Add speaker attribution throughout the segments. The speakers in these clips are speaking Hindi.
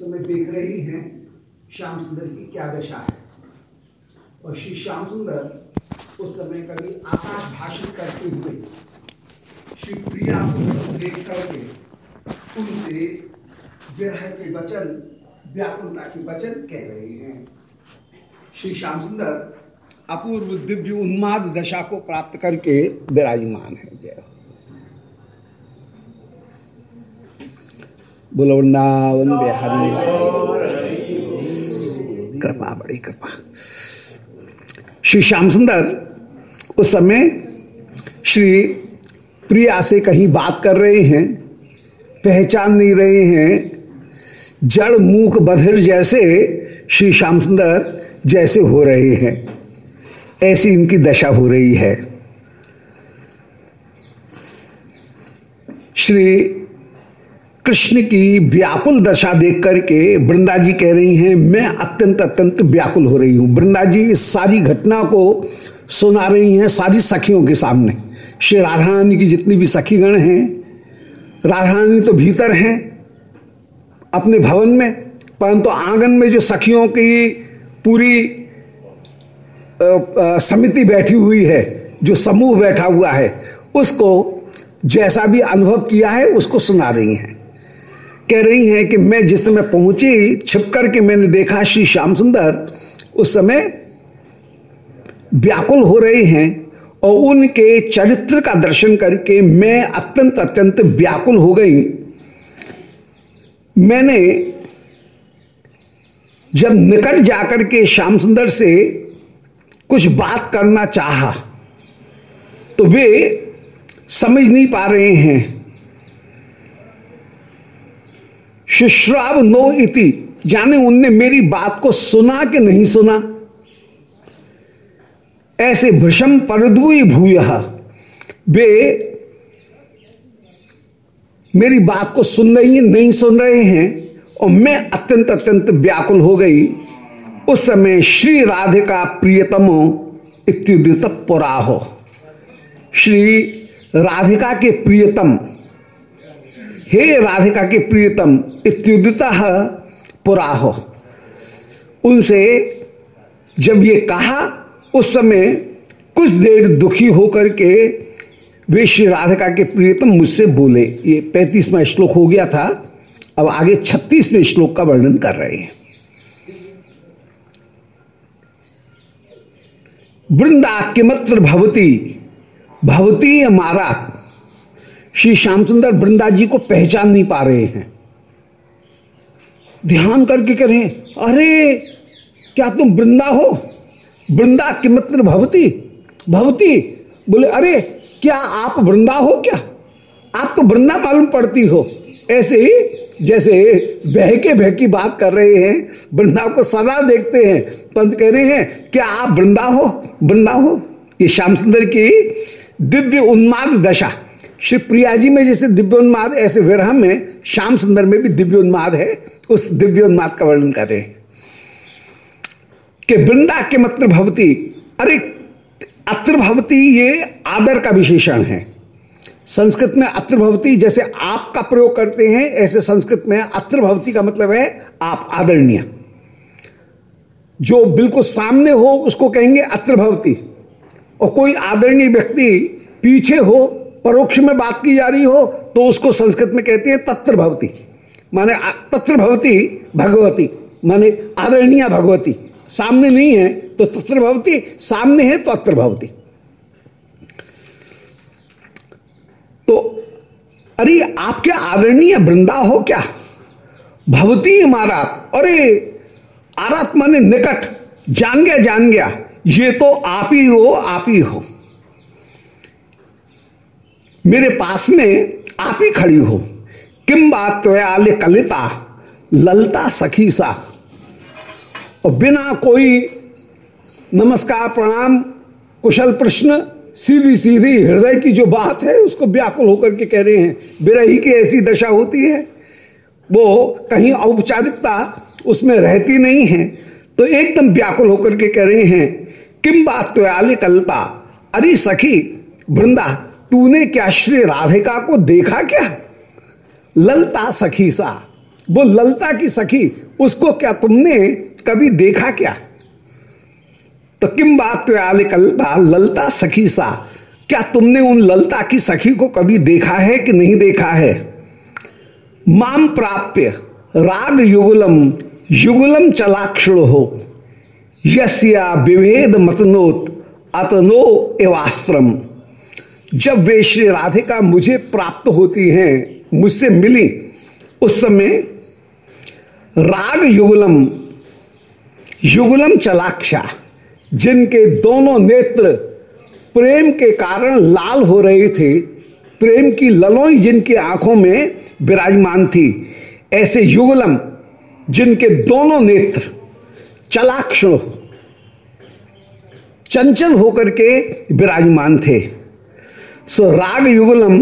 Speaker 1: समय देख रही हैं श्याम सुंदर की क्या दशा है। और श्री श्याम सुंदर उस समय कभी आकाश भाषित करते हुए, श्री प्रिया को देख करके उनसे विरह के वचन, व्याकुलता के वचन कह रहे हैं। श्री श्याम सुंदर अपूर्व दिव्य उन्माद दशा को प्राप्त करके विराजमान है। जय बोलो वृंदावन बिहारी कृपा, बड़ी कृपा। श्री श्याम सुंदर, उस समय श्री प्रिया से कहीं बात कर रहे हैं, पहचान नहीं रहे हैं, जड़ मूक बधिर जैसे श्री श्याम सुंदर जैसे हो रहे हैं, ऐसी इनकी दशा हो रही है। श्री कृष्ण की व्याकुल दशा देख करके वृंदा जी कह रही हैं, मैं अत्यंत अत्यंत व्याकुल हो रही हूँ। वृंदा जी इस सारी घटना को सुना रही हैं सारी सखियों के सामने। श्री राधा रानी की जितनी भी सखीगण हैं राधा रानी तो भीतर हैं अपने भवन में, परंतु आँगन में जो सखियों की पूरी समिति बैठी हुई है, जो समूह बैठा हुआ है, उसको जैसा भी अनुभव किया है, उसको सुना रही हैं। कह रही हैं कि मैं जिस समय पहुँची, छिप करके मैंने देखा श्री श्याम सुंदर, उस समय व्याकुल हो रहे हैं और उनके चरित्र का दर्शन करके मैं अत्यंत अत्यंत व्याकुल हो गई। मैंने जब निकट जाकर के श्याम सुंदर से कुछ बात करना चाहा तो वे समझ नहीं पा रहे हैं। शिश्राव नो इति। जाने उनने मेरी बात को सुना कि नहीं सुना। ऐसे भृषम परदुई भूय। वे मेरी बात को सुन रही है, नहीं सुन रहे हैं, और मैं अत्यंत अत्यंत व्याकुल हो गई। उस समय श्री राधिका प्रियतमो इत्युदित पुराहो। श्री राधिका के प्रियतम। हे राधिका के प्रियतम इत्युदित पुराहो। उनसे जब ये कहा, उस समय कुछ देर दुखी होकर के वे श्री राधिका के प्रियतम मुझसे बोले, ये पैंतीसवा श्लोक हो गया था, अब आगे छत्तीसवें श्लोक का वर्णन कर रहे हैं। वृंदा किमत्र भवती भवती हमारा। श्री श्याम सुंदर वृंदा जी को पहचान नहीं पा रहे हैं। ध्यान करके करें अरे, क्या तुम वृंदा हो? वृंदा किमत्र भवती भवती? बोले, अरे, क्या आप वृंदा हो क्या? आप तो वृंदा मालूम पड़ती हो। ऐसे ही, जैसे बह के बह की बात कर रहे हैं, वृंदा को सदा देखते हैं। पंत कह रहे हैं, क्या आप वृंदा हो? वृंदा हो? ये श्याम सुंदर की दिव्य उन्माद दशा। श्री प्रिया जी में जैसे दिव्योन्माद, ऐसे विरह में, श्याम सुंदर में भी दिव्योन्माद है, उस दिव्योन्माद का वर्णन कर रहे हैं। कि वृंदा के मतलब भवती, अरे, अत्र भवती ये आदर का विशेषण है। संस्कृत में अत्र भवती, जैसे आप का प्रयोग करते हैं, ऐसे संस्कृत में अत्र भवती का मतलब है आप आदरणीय। जो बिल्कुल सामने हो, उसको कहेंगे अत्र भवती। और कोई आदरणीय व्यक्ति पीछे हो परोक्ष में बात की जा रही हो तो उसको संस्कृत में कहते हैं तत्र भवती माने तत्र भवती भगवती, माने आदरणीय भगवती। सामने नहीं है तो तत्र भवती सामने है तो अत्र भवती तो अरे, आपके आदरणीय वृंदा हो क्या? भवती हमारा, अरे आरात माने निकट जान गया जान गया ये तो आप ही हो, आप ही हो। मेरे पास में आप ही खड़ी हो। किम बात तो आले कलिता, ललता सखी सा। और बिना कोई नमस्कार, प्रणाम, कुशल प्रश्न, सीधी सीधी हृदय की जो बात है, उसको व्याकुल होकर के कह रहे हैं। बिरही की ऐसी दशा होती है। वो कहीं औपचारिकता उसमें रहती नहीं है। तो एकदम व्याकुल होकर के कह रहे हैं, किम बात तो आले कलता, अरे सखी, वृंदा तूने क्या श्री राधिका को देखा क्या? ललता सखी सा। वो ललता की सखी, उसको क्या तुमने कभी देखा क्या? तो किम बात आले कलता, ललता सखी सा। क्या तुमने उन ललता की सखी को कभी देखा है कि नहीं देखा है? माम प्राप्य, राग युगलम युगलम चलाक्षण हो। यस्या विभेद मतनोत, अतनो एवास्त्रम। जब वे श्री राधिका मुझे प्राप्त होती हैं, मुझसे मिली, उस समय राग युगलम युगलम चलाक्षा, जिनके दोनों नेत्र प्रेम के कारण लाल हो रहे थे, प्रेम की ललोई जिनकी आँखों में विराजमान थी, ऐसे युगलम, जिनके दोनों नेत्र चलाक्षण चंचल होकर के विराजमान थे। सो राग युगलम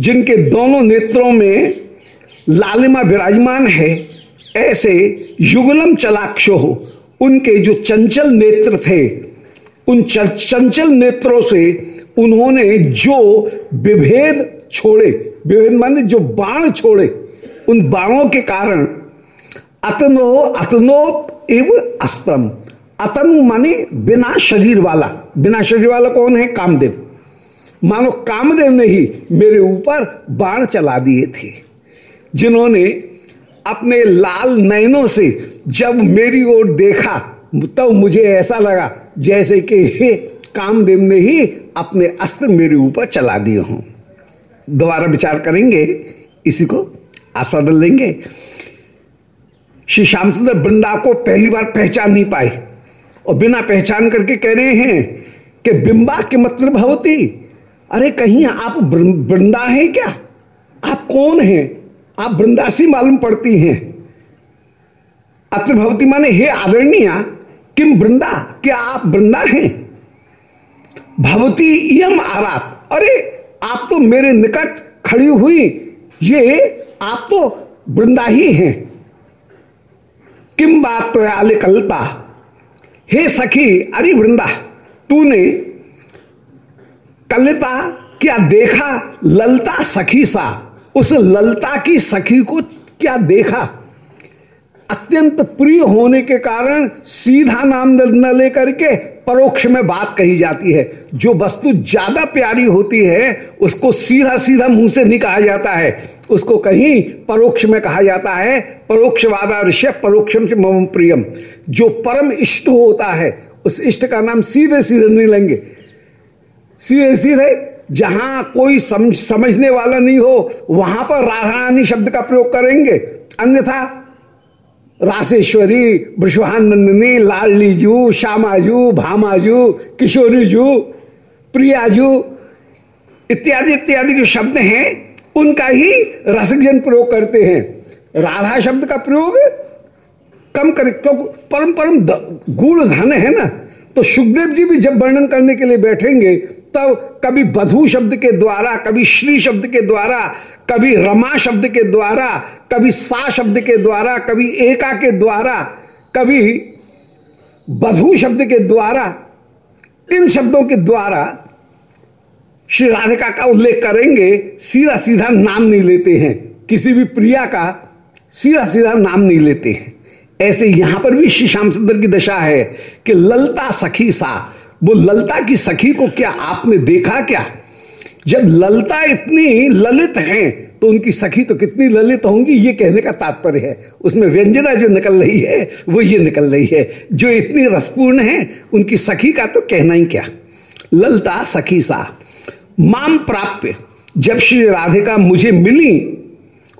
Speaker 1: जिनके दोनों नेत्रों में लालिमा विराजमान है ऐसे युगलम चलाक्षो उनके जो चंचल नेत्र थे उन चंचल नेत्रों से उन्होंने जो विभेद छोड़े विभेद माने जो बाण छोड़े उन बाणों के कारण अतनो अतनो एव अस्त्रम अतनु माने बिना शरीर वाला बिना शरीर वाला कौन है कामदेव मानो कामदेव ने ही मेरे ऊपर बाण चला दिए थे, जिन्होंने अपने लाल नयनों से जब मेरी ओर देखा, तब तो मुझे ऐसा लगा जैसे कि कामदेव ने ही अपने अस्त्र मेरे ऊपर चला दिए हों। दोबारा विचार करेंगे, इसी को आस्वादन लेंगे। श्री श्याम सुंदर वृंदा को पहली बार पहचान नहीं पाए और बिना पहचान करके कह रहे हैं कि बिंबा के मतलब भवती अरे कहीं आप वृंदा हैं क्या? आप कौन हैं? आप वृंदासी मालूम पड़ती हैं। अत्र भवती माने, हे आदरणीय, किम वृंदा? क्या आप वृंदा हैं? भवती यम आरात। अरे, आप तो मेरे निकट खड़ी हुई, ये आप तो वृंदा ही हैं। किम बात तो आले कल्पा हे सखी, अरे वृंदा, तूने कलिता क्या देखा? ललता सखी सा। उस ललता की सखी को क्या देखा? अत्यंत प्रिय होने के कारण सीधा नाम न लेकर के परोक्ष में बात कही जाती है। जो वस्तु ज़्यादा प्यारी होती है, उसको सीधा सीधा मुँह से नहीं कहा जाता है। उसको कहीं परोक्ष में कहा जाता है, परोक्षवादा ऋष्य परोक्षम से मम प्रियम। जो परम इष्ट होता है, उस इष्ट का नाम सीधे सीधे नहीं लेंगे। सीधे सीधे जहाँ कोई समझ समझने वाला नहीं हो, वहाँ पर राधा रानी शब्द का प्रयोग करेंगे। अन्यथा, राशेश्वरी ब्रषभानंदिनी लाडलीजू श्यामाजू, भामाजू, किशोरीजू, प्रियाजू इत्यादि इत्यादि जो शब्द हैं, उनका ही रसजन प्रयोग करते हैं। राधा शब्द का प्रयोग कम कर, क्योंकि परम परम गूढ़ धन है ना? तो सुखदेव जी भी जब वर्णन करने के लिए बैठेंगे तब कभी बधु शब्द के द्वारा, कभी श्री शब्द के द्वारा, कभी रमा शब्द के द्वारा, कभी सा शब्द के द्वारा, कभी एका के द्वारा, कभी बधु शब्द के द्वारा, इन शब्दों के द्वारा श्री राधिका का उल्लेख करेंगे, सीधा सीधा नाम नहीं लेते हैं। किसी भी प्रिया का सीधा सीधा नाम नहीं लेते हैं। ऐसे यहाँ पर भी श्री श्याम सुंदर की दशा है कि ललता सखी सा वो ललता की सखी को क्या आपने देखा क्या? जब ललता इतनी ललित हैं तो उनकी सखी तो कितनी ललित होंगी, ये कहने का तात्पर्य है। उसमें व्यंजना जो निकल रही है, वो ये निकल रही है। जो इतनी रसपूर्ण है, उनकी सखी का तो कहना ही क्या? ललता सखी सा, माम प्राप्य, जब श्री राधिका मुझे मिली,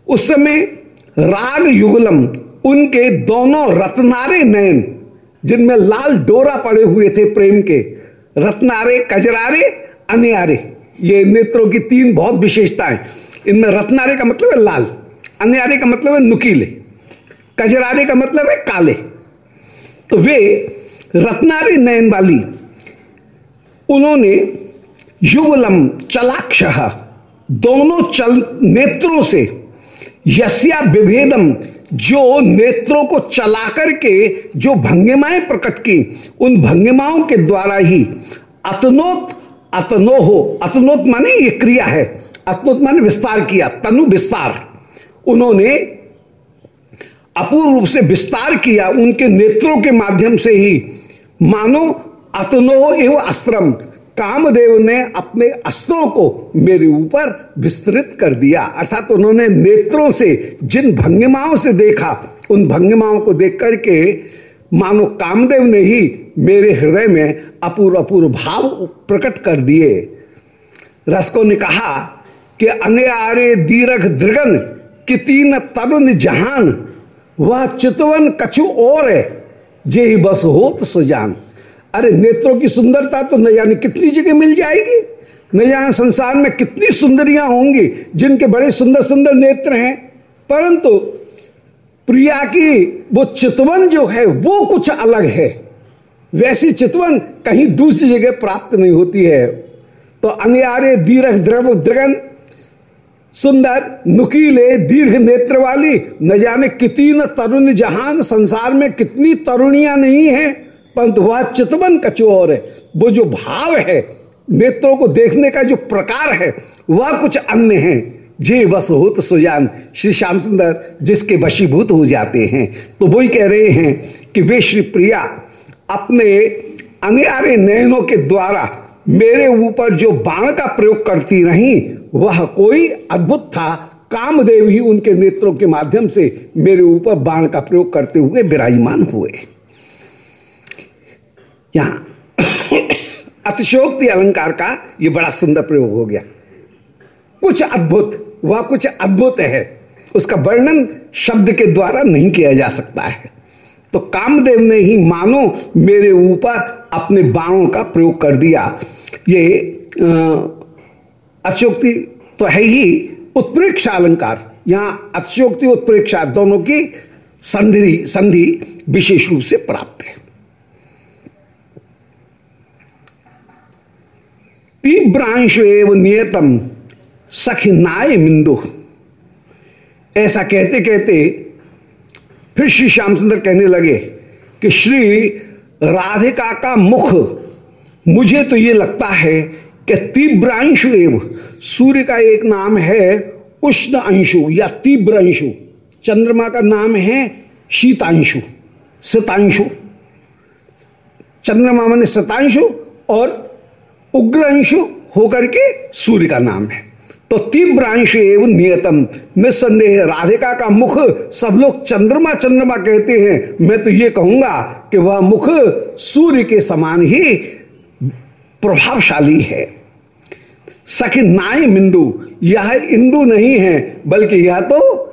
Speaker 1: उस समय राग युगलम, उनके दोनों रत्नारे नयन जिनमें लाल डोरा पड़े हुए थे प्रेम के। रत्नारे, कजरारे, अनियारे। ये नेत्रों की तीन बहुत विशेषताएँ। इनमें रत्नारे का मतलब है लाल, अन्यारे का मतलब है नुकीले। कजरारे का मतलब है काले। तो वे रत्नारे नयन वाली, उन्होंने युगलम चलाक्ष दोनों चल नेत्रों से यस्या विभेदम जो नेत्रों को चला करके जो भंगिमाएँ प्रकट की, उन भंगिमाओं के द्वारा ही अतनोत अतनो हो अतनोत माने ये क्रिया है, अतनोत माने विस्तार किया, तनु विस्तार। उन्होंने अपूर्व रूप से विस्तार किया, उनके नेत्रों के माध्यम से ही, मानो अतनो एवं अस्त्रम कामदेव ने अपने अस्त्रों को मेरे ऊपर विस्तृत कर दिया। अर्थात उन्होंने नेत्रों से, जिन भंगिमाओं से देखा, उन भंगिमाओं को देख करके मानो कामदेव ने ही मेरे हृदय में अपूर्व अपूर्व भाव प्रकट कर दिए। रसको ने कहा कि अने आरे दीरघ दृगन कि तीन तरुण जहान, वह चितवन कछु और है, जे ही बस होत सुजान अरे नेत्रों की सुंदरता तो न जाने कितनी जगह मिल जाएगी? न जाने संसार में कितनी सुंदरियाँ होंगी, जिनके बड़े सुंदर सुंदर नेत्र हैं? परंतु प्रिया की वो चितवन जो है, वो कुछ अलग है। वैसी चितवन कहीं दूसरी जगह प्राप्त नहीं होती है। तो अनियारे दीर्घ द्रव द्रगन, सुंदर, नुकीले, दीर्घ नेत्र वाली, न जाने कितनी न तरुण जहान, संसार में कितनी तरुणियाँ नहीं हैं। परंतु वह चितवन कचो और है, वो जो भाव है, नेत्रों को देखने का जो प्रकार है, वह कुछ अन्य है। जे बस हो तो सुजान, श्री श्याम सुंदर जिसके वशीभूत हो जाते हैं। तो वही कह रहे हैं कि वे श्री प्रिया, अपने अनियारे नयनों के द्वारा मेरे ऊपर जो बाण का प्रयोग करती रही, वह कोई अद्भुत था। कामदेव ही उनके नेत्रों के माध्यम से मेरे ऊपर बाण का प्रयोग करते हुए विराजमान हुए। यहाँ अतिशोक्ति अलंकार का यह बड़ा सुंदर प्रयोग हो गया। कुछ अद्भुत, वह कुछ अद्भुत है। उसका वर्णन शब्द के द्वारा नहीं किया जा सकता है। तो कामदेव ने ही मानो मेरे ऊपर अपने बाणों का प्रयोग कर दिया। ये अशोक्ति तो है ही उत्प्रेक्षा अलंकार। यहाँ अशोक्ति उत्प्रेक्षा दोनों की संधि संधि विशेष रूप से प्राप्त है। तीव्रांश एवं नियतम सखिनाय मिंदु ऐसा कहते कहते फिर श्री श्याम सुंदर कहने लगे कि श्री राधिका का मुख मुझे तो ये लगता है कि तीव्रांशु एव सूर्य का एक नाम है उष्ण अंशु या तीव्र अंशु चंद्रमा का नाम है शीतांशु सतांशु चंद्रमा मैंने सतांशु और उग्र अंशु होकर के सूर्य का नाम है। तो तीव्र अंश एवं नियतम, निस्संदेह राधिका का मुख सब लोग चंद्रमा चंद्रमा कहते हैं। मैं तो ये कहूँगा कि वह मुख सूर्य के समान ही प्रभावशाली है। सखी नाय बिंदु यह इंदु नहीं है, बल्कि यह तो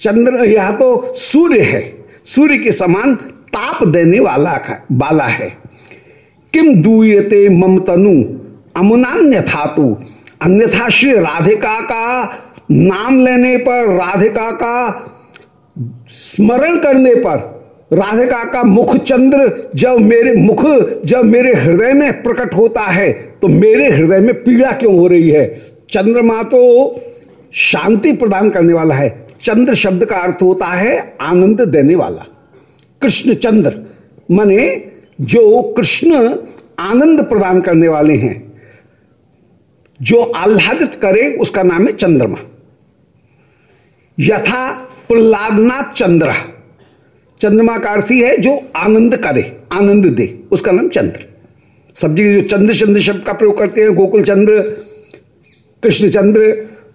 Speaker 1: चंद्र, यह तो सूर्य है। सूर्य के समान ताप देने वाला वाला है। किम दूयते मम तनु? अमुनान्य धातु अन्यथा श्री राधिका का नाम लेने पर राधिका का स्मरण करने पर राधिका का मुख चंद्र जब मेरे मुख, जब मेरे हृदय में प्रकट होता है तो मेरे हृदय में पीड़ा क्यों हो रही है? चंद्रमा तो शांति प्रदान करने वाला है। चंद्र शब्द का अर्थ होता है आनंद देने वाला। कृष्ण चंद्र, माने जो कृष्ण आनंद प्रदान करने वाले हैं, जो आह्लादित करे, उसका नाम है चंद्रमा। यथा प्रहलादनाथ चंद्र। चंद्रमा का अर्थ ही जो आनंद करे, आनंद दे, उसका नाम चंद्र। सब जगह जो चंद्र चंद्र शब्द का प्रयोग करते हैं, गोकुल चंद्र, कृष्ण चंद्र,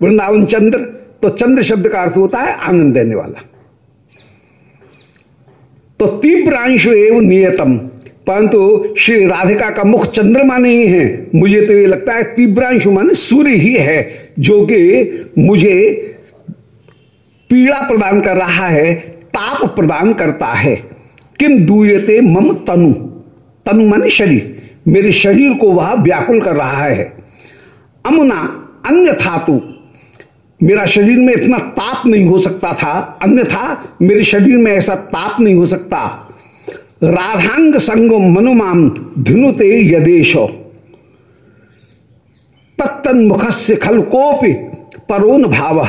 Speaker 1: वृंदावन चंद्र तो चंद्र शब्द का अर्थ होता है आनंद देने वाला। तो तीव्रांश एवं नियतम। परंतु श्री राधिका का मुख चंद्रमा नहीं है। मुझे तो ये लगता है तीव्रांशु मान सूर्य ही है, जो कि मुझे पीड़ा प्रदान कर रहा है, ताप प्रदान करता है। किम दूयते मम तनु? तनु माने शरीर। मेरे शरीर को वह व्याकुल कर रहा है। अमुना अन्य धातु मेरा शरीर में इतना ताप नहीं हो सकता था। अन्यथा मेरे शरीर में ऐसा ताप नहीं हो सकता। राधांग संग मनुमाम धिनुते यदेश। तत्तन मुख से खल कोपि परोन भाव।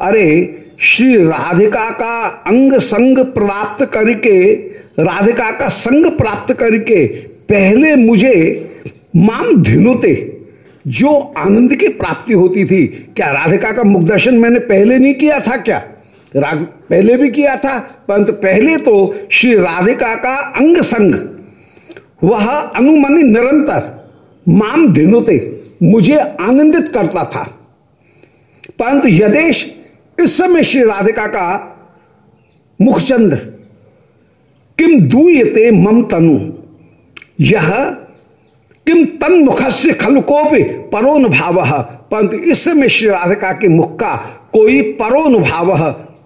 Speaker 1: अरे, श्री राधिका का अंग संग प्राप्त करके, राधिका का संग प्राप्त करके पहले मुझे माम धिनुते, जो आनंद की प्राप्ति होती थी, क्या राधिका का मुख दर्शन मैंने पहले नहीं किया था क्या? राज पहले भी किया था, परंतु पहले तो श्री राधिका का अंग संग। वह अनुमनि निरंतर माम धिनुते मुझे आनंदित करता था। परंतु यदेश, इस समय श्री राधिका का मुखचंद्र, किम दूयते मम तनु? यह किम तन मुख से खलकोप परोनुभाव? परंतु इस समय श्री राधिका के मुख का कोई परोनुभाव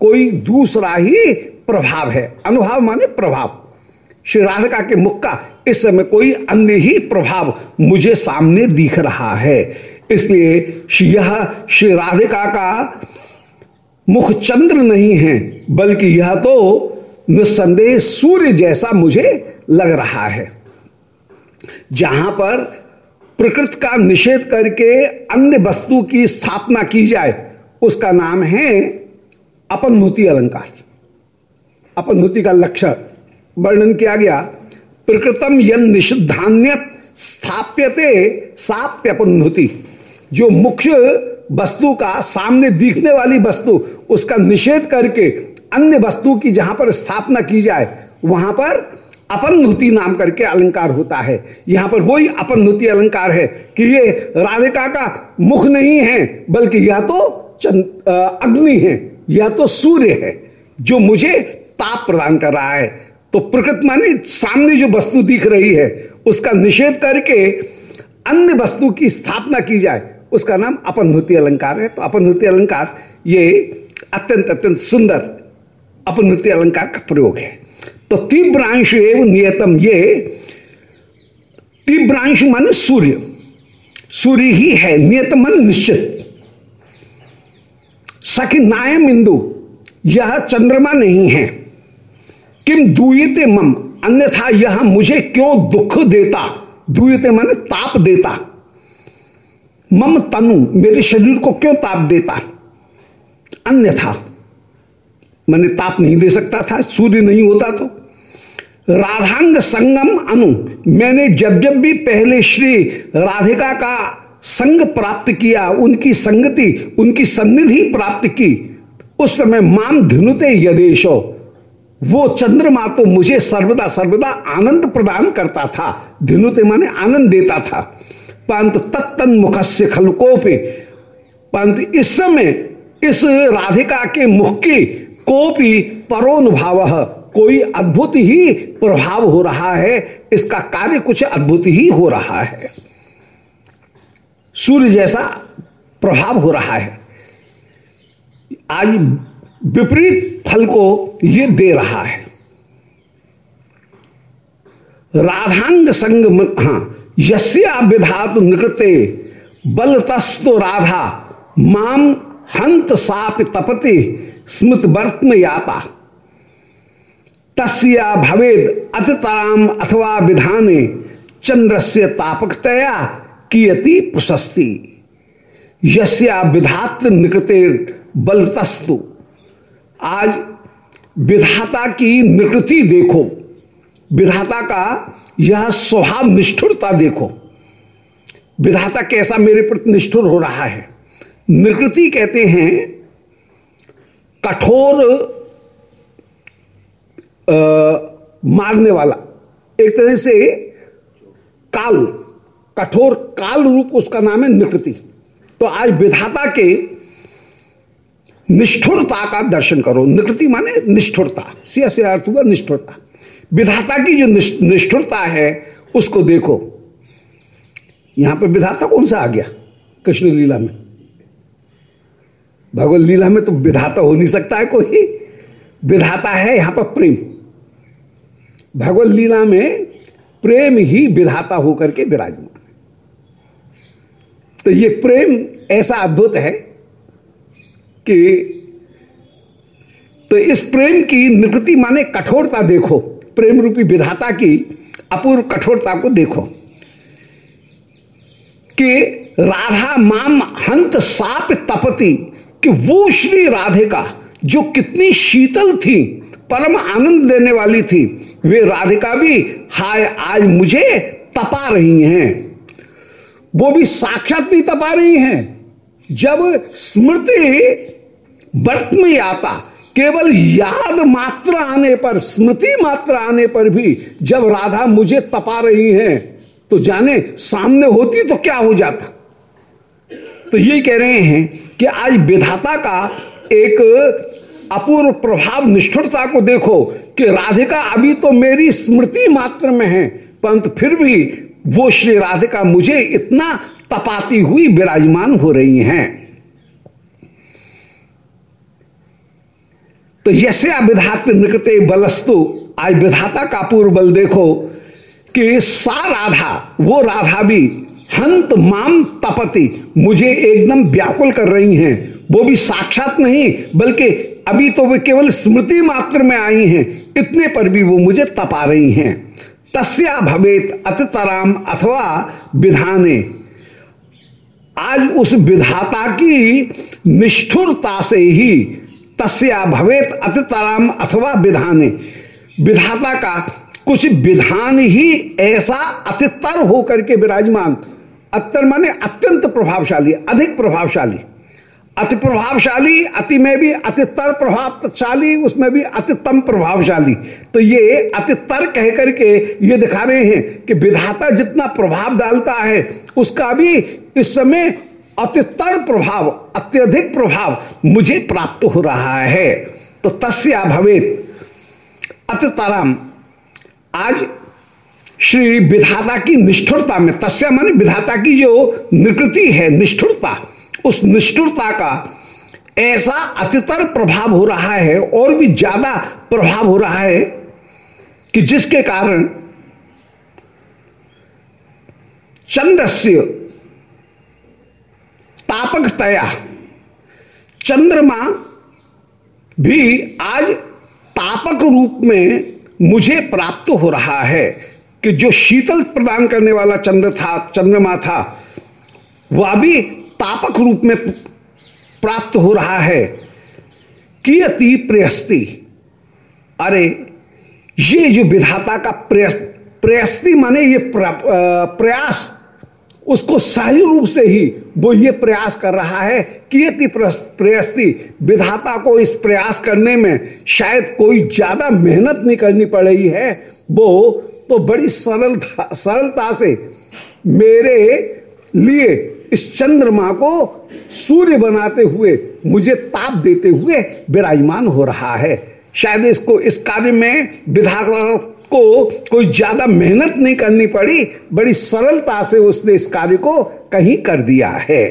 Speaker 1: कोई दूसरा ही प्रभाव है। अनुभाव माने प्रभाव। श्री राधिका के मुख का इस समय कोई अन्य ही प्रभाव मुझे सामने दिख रहा है। इसलिए यह श्री राधिका का मुख चंद्र नहीं है, बल्कि यह तो निस्संदेह सूर्य जैसा मुझे लग रहा है। जहाँ पर प्रकृति का निषेध करके अन्य वस्तु की स्थापना की जाए, उसका नाम है अपनहुति अलंकार। अपनहुति का लक्षण वर्णन किया गया, प्रकृतम यन निषिद्धान्य स्थाप्यते साप्यपन्नुति जो मुख्य वस्तु का सामने दिखने वाली वस्तु, उसका निषेध करके अन्य वस्तु की जहाँ पर स्थापना की जाए, वहाँ पर अपन्नुति नाम करके अलंकार होता है। यहाँ पर वही अपन्नुति अलंकार है कि ये राधिका का मुख नहीं है, बल्कि यह तो अग्नि है। यह तो सूर्य है जो मुझे ताप प्रदान कर रहा है। तो प्रकृति माने सामने जो वस्तु दिख रही है, उसका निषेध करके अन्य वस्तु की स्थापना की जाए। उसका नाम अपनहुति अलंकार है। तो अपनहुति अलंकार, ये अत्यंत अत्यंत सुंदर अपनहुति अलंकार का प्रयोग है। तो तीव्रांश एवं नियतम ये, तीव्रांश मान सूर्य। सूर्य ही है, नियतम मन निश्चित। सखी नायम इंदु, यह चंद्रमा नहीं है। किम दूयते मम, अन्यथा यह मुझे क्यों दुख देता? दूयते मन ताप देता। मम तनु, मेरे शरीर को क्यों ताप देता? अन्यथा, मैंने ताप नहीं दे सकता था, सूर्य नहीं होता तो। राधांग संगम अनु, मैंने जब जब भी पहले श्री राधिका का संग प्राप्त किया, उनकी संगति, उनकी सन्निधि प्राप्त की। उस समय माम धनुते यदेशो। वो चंद्रमा तो मुझे सर्वदा सर्वदा आनंद प्रदान करता था। धिनुते माने आनंद देता था। परंतु तत्तन मुख से खलकोपे परंतु इस समय इस राधिका के मुख की कोपी परोनुभाव। कोई अद्भुत ही प्रभाव हो रहा है। इसका कार्य कुछ अद्भुत ही हो रहा है। सूर्य जैसा प्रभाव हो रहा है। आज विपरीत फल को ये दे रहा है। राधांग संग हाँ यस्या विधात बल तस्तो राधा, माम हंत साप तपति, स्मृत वर्तम याता। तस्या भवेद अतताम अथवा विधाने चंद्र से तापकतया कियति प्रशस्ति। यस्या विधात्र निकृते बलतस्तु। आज विधाता की निकृति देखो। विधाता का यह स्वभाव निष्ठुरता देखो। विधाता कैसा मेरे प्रति निष्ठुर हो रहा है? निकृति कहते हैं कठोर मारने वाला। एक तरह से काल। कठोर काल रूप उसका नाम है निकृति तो आज विधाता के निष्ठुरता का दर्शन करो। निकृति माने निष्ठुरता। सिया से अर्थ हुआ निष्ठुरता। विधाता की जो निष्ठुरता है, उसको देखो। यहाँ पर विधाता कौन सा आ गया? कृष्ण लीला में। भगवत लीला में तो विधाता हो नहीं सकता है कोई। विधाता है यहाँ पर प्रेम। भगवत लीला में प्रेम ही विधाता होकर के विराजमान। तो ये प्रेम ऐसा अद्भुत है कि तो इस प्रेम की निकृति माने कठोरता देखो, प्रेम रूपी विधाता की अपूर्व कठोरता को देखो। कि राधा माम हंत साप तपति, कि वो श्री राधिका जो कितनी शीतल थी, परम आनंद देने वाली थी, वे राधिका भी, हाय, आज मुझे तपा रही हैं। वो भी साक्षात नहीं तपा रही हैं। जब स्मृति वर्त में आता, केवल याद मात्र आने पर, स्मृति मात्र आने पर भी जब राधा मुझे तपा रही हैं तो जाने सामने होती तो क्या हो जाता? तो ये कह रहे हैं कि आज विधाता का एक अपूर्व प्रभाव, निष्ठुरता को देखो कि राधिका अभी तो मेरी स्मृति मात्र में है, परंतु फिर भी वो श्री राधिका मुझे इतना तपाती हुई विराजमान हो रही हैं। तो यसे विधात निकटे बलस्तु, आज विधाता का पूर्व बल देखो कि सा राधा, वो राधा भी हंत माम तपति, मुझे एकदम व्याकुल कर रही हैं। वो भी साक्षात नहीं, बल्कि अभी तो वे केवल स्मृति मात्र में आई हैं। इतने पर भी वो मुझे तपा रही हैं। तस्या भवेत अततराम अथवा विधाने। आज उस विधाता की निष्ठुरता से ही तस्या भवेत अतितराम अथवा विधाने। विधाता का कुछ विधान ही ऐसा अतितर होकर के विराजमान। अत्तर माने अत्यंत प्रभावशाली, अधिक प्रभावशाली। अति प्रभावशाली अति में भी अतितर प्रभावशाली उसमें भी अतितम प्रभावशाली तो ये अतितर कह करके ये दिखा रहे हैं कि विधाता जितना प्रभाव डालता है, उसका भी इस समय अतितर प्रभाव, अत्यधिक प्रभाव मुझे प्राप्त हो रहा है। तो तस्या भवेत। अतितरम, आज श्री विधाता की निष्ठुरता में, तस्या माने विधाता की जो निकृति है, निष्ठुरता उस निष्ठुरता का ऐसा अतितर प्रभाव हो रहा है, और भी ज़्यादा प्रभाव हो रहा है, कि जिसके कारण चंद्रस्य तापक तया चंद्रमा भी आज तापक रूप में मुझे प्राप्त हो रहा है, कि जो शीतल प्रदान करने वाला चंद्र था, चंद्रमा था, वह भी तापक रूप में प्राप्त हो रहा है। कियति प्रयस्ति। अरे, ये जो विधाता का प्रयस्ति माने ये प्रयास, उसको सही रूप से ही वो ये प्रयास कर रहा है। कि प्रयासी विधाता को इस प्रयास करने में शायद कोई ज़्यादा मेहनत नहीं करनी पड़ रही है? वो तो बड़ी सरलता सरलता से मेरे लिए इस चंद्रमा को सूर्य बनाते हुए मुझे ताप देते हुए विराजमान हो रहा है। शायद इसको, इस कार्य में विधाता को कोई ज़्यादा मेहनत नहीं करनी पड़ी, बड़ी सरलता से उसने इस कार्य को कहीं कर दिया है।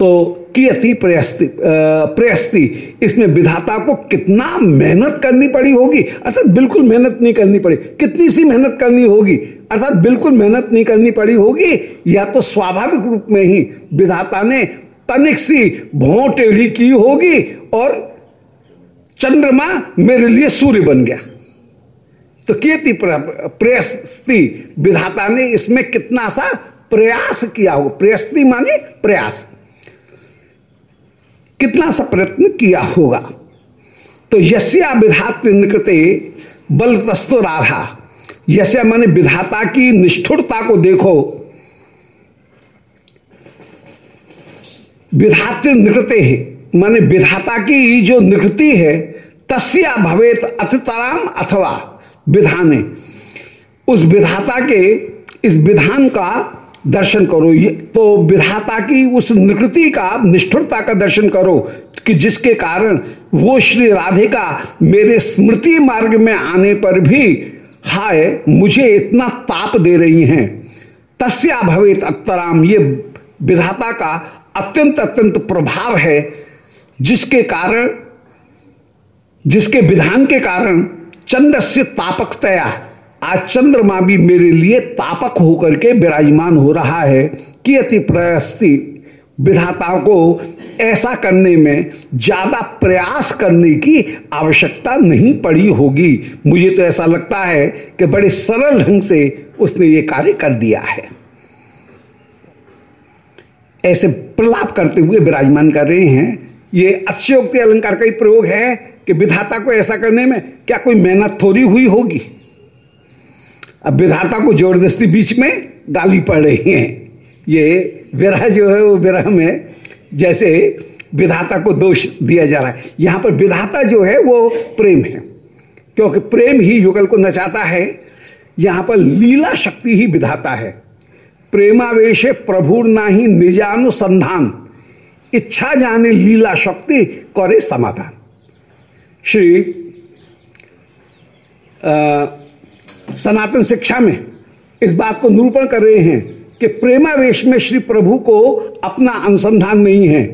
Speaker 1: तो कियति प्रयस्ति प्रयस्ति, इसमें विधाता को कितना मेहनत करनी पड़ी होगी? अर्थात बिल्कुल मेहनत नहीं करनी पड़ी, कितनी सी मेहनत करनी होगी? अर्थात बिल्कुल मेहनत नहीं करनी पड़ी होगी, या तो स्वाभाविक रूप में ही विधाता ने तनिक सी भों टेढ़ी की होगी और चंद्रमा मेरे लिए सूर्य बन गया। तो कीर्ति प्रयस्ति विधाता ने इसमें कितना सा प्रयास किया होगा। प्रयस्ति माने प्रयास। कितना सा प्रयत्न किया होगा। तो यस्या विधात निकृते बल तस्तो राधा। यस्या माने विधाता की निष्ठुरता को देखो। विधात्र निकृते है। माने विधाता की जो निकृति है, तस्या भवेत अतितराम अथवा विधाने। उस विधाता के, इस विधान का दर्शन करो। ये तो विधाता की उस निकृति का, निष्ठुरता का दर्शन करो कि जिसके कारण वो श्री राधिका मेरे स्मृति मार्ग में आने पर भी हाय, मुझे इतना ताप दे रही हैं। तस्या भवेत अत्तराम, ये विधाता का अत्यंत अत्यंत प्रभाव है, जिसके कारण, जिसके विधान के कारण चंद से तापकतया, आज चंद्रमा भी मेरे लिए तापक होकर के विराजमान हो रहा है। कि अति प्रयासी विधाता को ऐसा करने में ज़्यादा प्रयास करने की आवश्यकता नहीं पड़ी होगी। मुझे तो ऐसा लगता है कि बड़े सरल ढंग से उसने ये कार्य कर दिया है। ऐसे प्रलाप करते हुए विराजमान कर रहे हैं। ये अक्षयोक्ति अलंकार का ही प्रयोग है कि विधाता को ऐसा करने में क्या कोई मेहनत थोड़ी हुई होगी? अब विधाता को ज़बरदस्ती बीच में गाली पड़ रही है। ये विरह जो है वो विरह में जैसे विधाता को दोष दिया जा रहा है। यहाँ पर विधाता जो है वो प्रेम है क्योंकि प्रेम ही युगल को नचाता है। यहाँ पर लीला शक्ति ही विधाता है। प्रेमावेश प्रभुर ना ही निजानुसंधान। इच्छा जाने लीला शक्ति करे समाधान। श्री आ, सनातन शिक्षा में इस बात को निरूपण कर रहे हैं। कि प्रेमावेश में श्री प्रभु को अपना अनुसंधान नहीं है।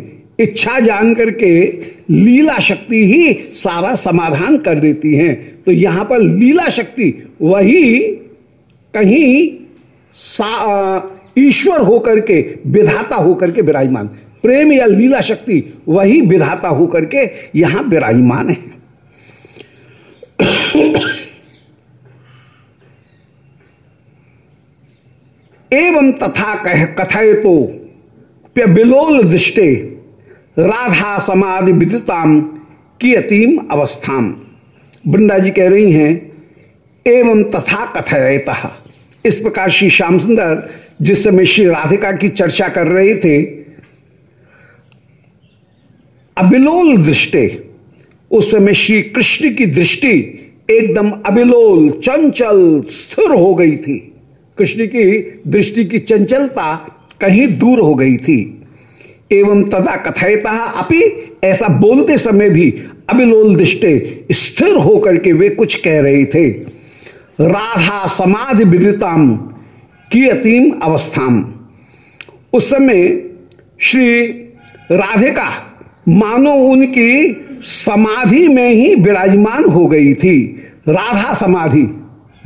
Speaker 1: इच्छा जान करके लीला शक्ति ही सारा समाधान कर देती है। तो यहाँ पर लीला शक्ति वही कहीं ईश्वर होकर के, विधाता होकर के विराजमान। प्रेम या लीला शक्ति वही विधाता होकर के यहाँ विराजमान है। एवं तथा कह कथय तो प्यबिलोल दृष्टे, राधा समाधि विदिताम की अतीम अवस्थाम वृंदा जी कह रही हैं, एवं तथा कथयता। इस प्रकार श्री श्याम सुंदर, जिस समय श्री राधिका की चर्चा कर रहे थे, अबिलोल दृष्टि, उस समय श्री कृष्ण की दृष्टि एकदम अबिलोल, चंचल, स्थिर हो गई थी। कृष्ण की दृष्टि की चंचलता कहीं दूर हो गई थी। एवं तदा कथयता अपि ऐसा बोलते समय भी अबिलोल दृष्टि स्थिर होकर के वे कुछ कह रहे थे। राधा समाधि विदिताम की अतीम अवस्थाम। उस समय श्री राधिका मानो उनकी समाधि में ही विराजमान हो गई थी। राधा समाधि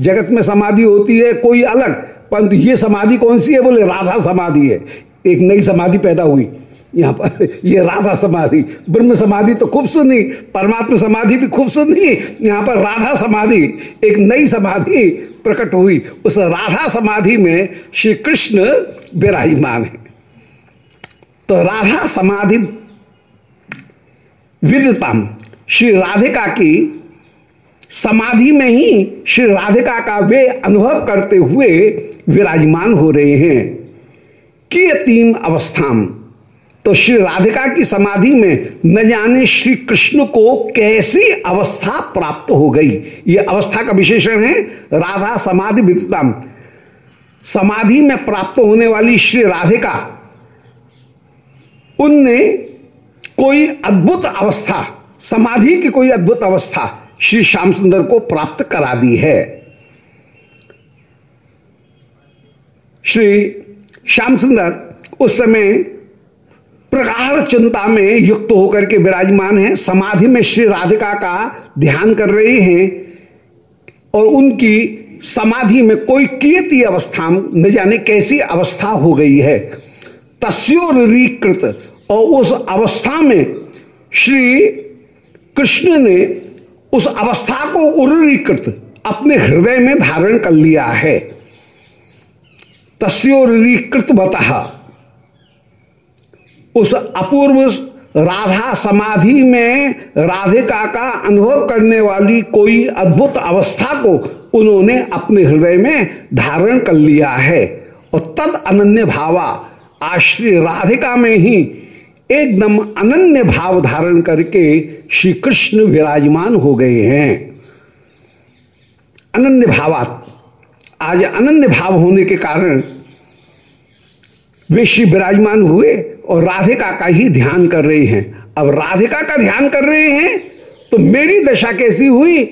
Speaker 1: जगत में समाधि होती है, कोई अलग। परंतु ये समाधि कौन सी है? बोले, राधा समाधि है। एक नई समाधि पैदा हुई। यहाँ पर ये राधा समाधि। ब्रह्म समाधि तो खूब सुनी, परमात्मा समाधि भी खूब सुनी। यहाँ पर राधा समाधि, एक नई समाधि प्रकट हुई। उस राधा समाधि में श्री कृष्ण विराजमान है। तो राधा समाधि विदताम। श्री राधिका की समाधि में ही श्री राधिका का वे अनुभव करते हुए विराजमान हो रहे हैं। कि तीन अवस्थाम। तो श्री राधिका की समाधि में न जाने श्री कृष्ण को कैसी अवस्था प्राप्त हो गई। ये अवस्था का विशेषण है, राधा समाधि विद्युताम। समाधि में प्राप्त होने वाली श्री राधिका, उनने कोई अद्भुत अवस्था, समाधि की कोई अद्भुत अवस्था श्री श्याम सुंदर को प्राप्त करा दी है। श्री श्याम सुंदर उस समय प्रगाढ़ चिंता में युक्त होकर के विराजमान हैं। समाधि में श्री राधिका का ध्यान कर रहे हैं और उनकी समाधि में कोई कियती अवस्था, न जाने कैसी अवस्था हो गई है। तस्ोरीकृत और उस अवस्था में श्री कृष्ण ने उस अवस्था को उरीकृत अपने हृदय में धारण कर लिया है। तस्ोरीकृत बता उस अपूर्व राधा समाधि में राधिका का अनुभव करने वाली कोई अद्भुत अवस्था को उन्होंने अपने हृदय में धारण कर लिया है। और तद अनन्य भावा आश्री राधिका में ही एकदम अनन्य भाव धारण करके श्री कृष्ण विराजमान हो गए हैं। अनन्य भावात, आज अनन्य भाव होने के कारण वे श्री विराजमान हुए और राधिका का ही ध्यान कर रहे हैं। अब राधिका का ध्यान कर रहे हैं तो मेरी दशा कैसी हुई?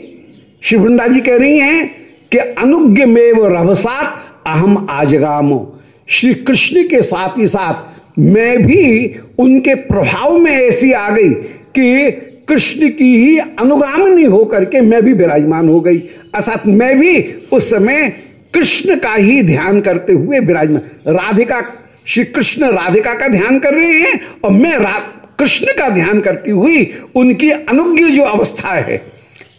Speaker 1: श्री वृंदा जी कह रही हैं कि अनुज्ञ में रभसात अहम आजगामो। श्री कृष्ण के साथ ही साथ मैं भी उनके प्रभाव में ऐसी आ गई कि कृष्ण की ही अनुगामिनी होकर के मैं भी विराजमान हो गई। अर्थात मैं भी उस समय कृष्ण का ही ध्यान करते हुए विराजमान, राधिका श्री कृष्ण राधिका का ध्यान कर रहे हैं और मैं कृष्ण का ध्यान करती हुई उनकी अनुज्ञ जो अवस्था है,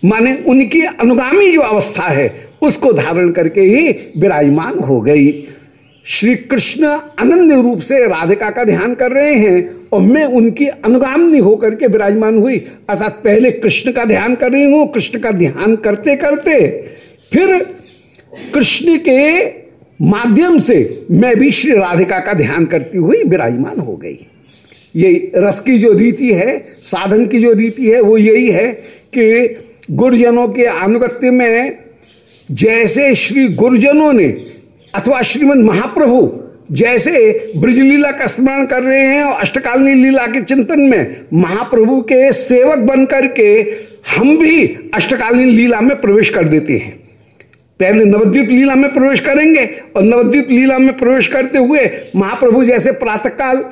Speaker 1: माने उनकी अनुगामी जो अवस्था है, उसको धारण करके ही विराजमान हो गई। श्री कृष्ण अनन्य रूप से राधिका का ध्यान कर रहे हैं और मैं उनकी अनुगामी होकर के विराजमान हुई। अर्थात पहले कृष्ण का ध्यान कर रही हूँ, कृष्ण का ध्यान करते करते फिर कृष्ण के माध्यम से मैं भी श्री राधिका का ध्यान करती हुई विराजमान हो गई। यही रस की जो रीति है, साधन की जो रीति है, वो यही है कि गुरुजनों के अनुगत्य में जैसे श्री गुरुजनों ने अथवा श्रीमद महाप्रभु जैसे ब्रजलीला का स्मरण कर रहे हैं और अष्टकालीन लीला के चिंतन में महाप्रभु के सेवक बन करके हम भी अष्टकालीन लीला में प्रवेश कर देते हैं। पहले नवद्वीप लीला में प्रवेश करेंगे और नवद्वीप लीला में प्रवेश करते हुए महाप्रभु जैसे प्रातःकाल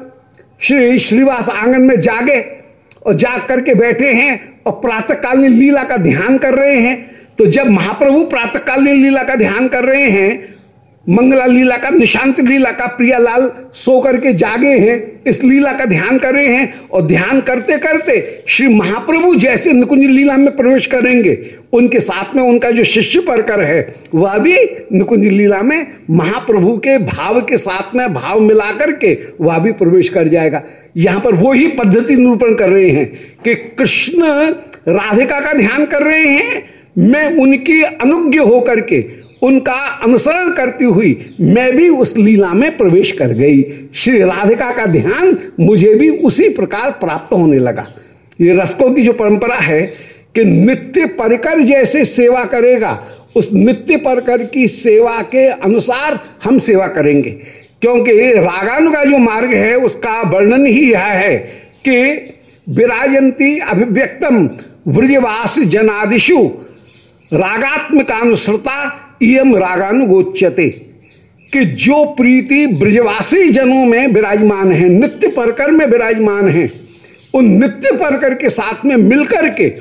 Speaker 1: श्री श्रीवास आँगन में जागे और जाग करके बैठे हैं और प्रातःकालीन लीला का ध्यान कर रहे हैं। तो जब महाप्रभु प्रातःकालीन लीला का ध्यान कर रहे हैं मंगला लीला का, निशांत लीला का प्रियालाल सो करके जागे हैं, इस लीला का ध्यान कर रहे हैं और ध्यान करते करते श्री महाप्रभु जैसे निकुंज लीला में प्रवेश करेंगे। उनके साथ में उनका जो शिष्य परकर है, वह भी निकुंज लीला में महाप्रभु के भाव के साथ में भाव मिला करके वह भी प्रवेश कर जाएगा। यहाँ पर वो ही पद्धति निरूपण कर रहे हैं कि कृष्ण राधिका का ध्यान कर रहे हैं, मैं उनकी अनुज्ञ होकर के उनका अनुसरण करती हुई मैं भी उस लीला में प्रवेश कर गई। श्री राधिका का ध्यान मुझे भी उसी प्रकार प्राप्त होने लगा। ये रसकों की जो परंपरा है कि नित्य परिकर जैसे सेवा करेगा, उस नित्य परिकर की सेवा के अनुसार हम सेवा करेंगे। क्योंकि रागानु का जो मार्ग है, उसका वर्णन ही यह है कि विराजंती अभिव्यक्तम व्रजवास जनादिशु रागात्मकानुसृता इम रागानुगोच्यते कि जो प्रीति ब्रजवासी जनों में विराजमान है, नित्य परकर में विराजमान है, उन नित्य परकर के साथ में मिलकर के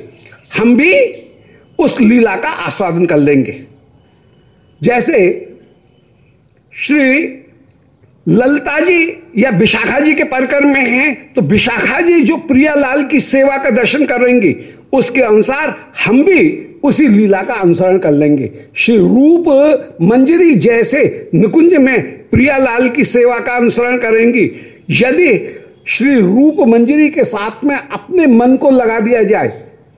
Speaker 1: हम भी उस लीला का आस्वादन कर लेंगे। जैसे श्री ललता जी या विशाखा जी के परकर में हैं तो विशाखा जी जो प्रियालाल की सेवा का दर्शन करेंगी, उसके अनुसार हम भी उसी लीला का अनुसरण कर लेंगे। श्री रूप मंजरी जैसे निकुंज में प्रियालाल की सेवा का अनुसरण करेंगी। यदि श्री रूप मंजरी के साथ में अपने मन को लगा दिया जाए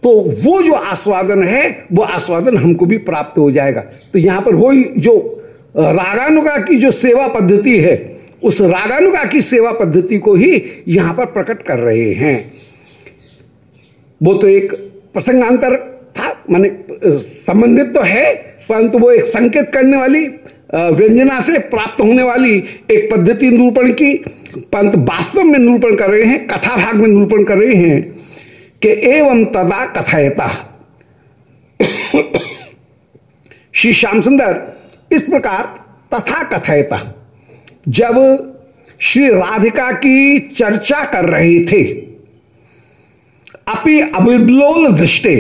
Speaker 1: तो वो जो आस्वादन है, वो आस्वादन हमको भी प्राप्त हो जाएगा। तो यहाँ पर वही जो रागानुगा की जो सेवा पद्धति है, उस रागानुगा की सेवा पद्धति को ही यहाँ पर प्रकट कर रहे हैं। वो तो एक प्रसंगांतर माने संबंधित तो है, परंतु वो एक संकेत करने वाली व्यंजना से प्राप्त होने वाली एक पद्धति निरूपण की, परंतु वास्तव में निरूपण कर रहे हैं, कथा भाग में निरूपण कर रहे हैं कि एवं तदा कथयता। श्री श्याम सुंदर, इस प्रकार तथा कथयता। जब श्री राधिका की चर्चा कर रहे थे, अपि अभिलोल दृष्टि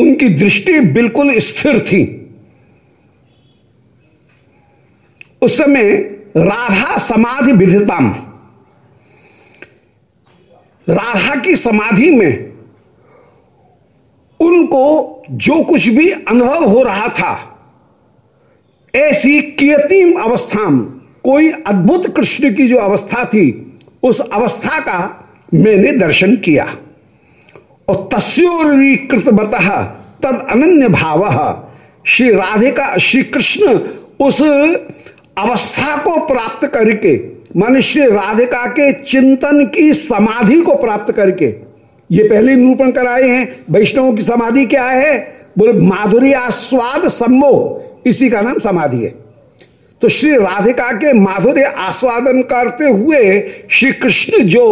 Speaker 1: उनकी दृष्टि बिल्कुल स्थिर थी। उस समय राधा समाधि विधिताम। राधा की समाधि में उनको जो कुछ भी अनुभव हो रहा था, ऐसी कियतीम अवस्था कोई अद्भुत कृष्ण की जो अवस्था थी, उस अवस्था का मैंने दर्शन किया। और तस्ोरीकृत बतः तद अनन्य भाव श्री राधे का श्री कृष्ण उस अवस्था को प्राप्त करके, मान श्री राधिका के चिंतन की समाधि को प्राप्त करके, ये पहले निरूपण कराए हैं, वैष्णवों की समाधि क्या है? बोले माधुरी आस्वाद सम्मोह इसी का नाम समाधि है। तो श्री राधिका के माधुर्य आस्वादन करते हुए श्री कृष्ण जो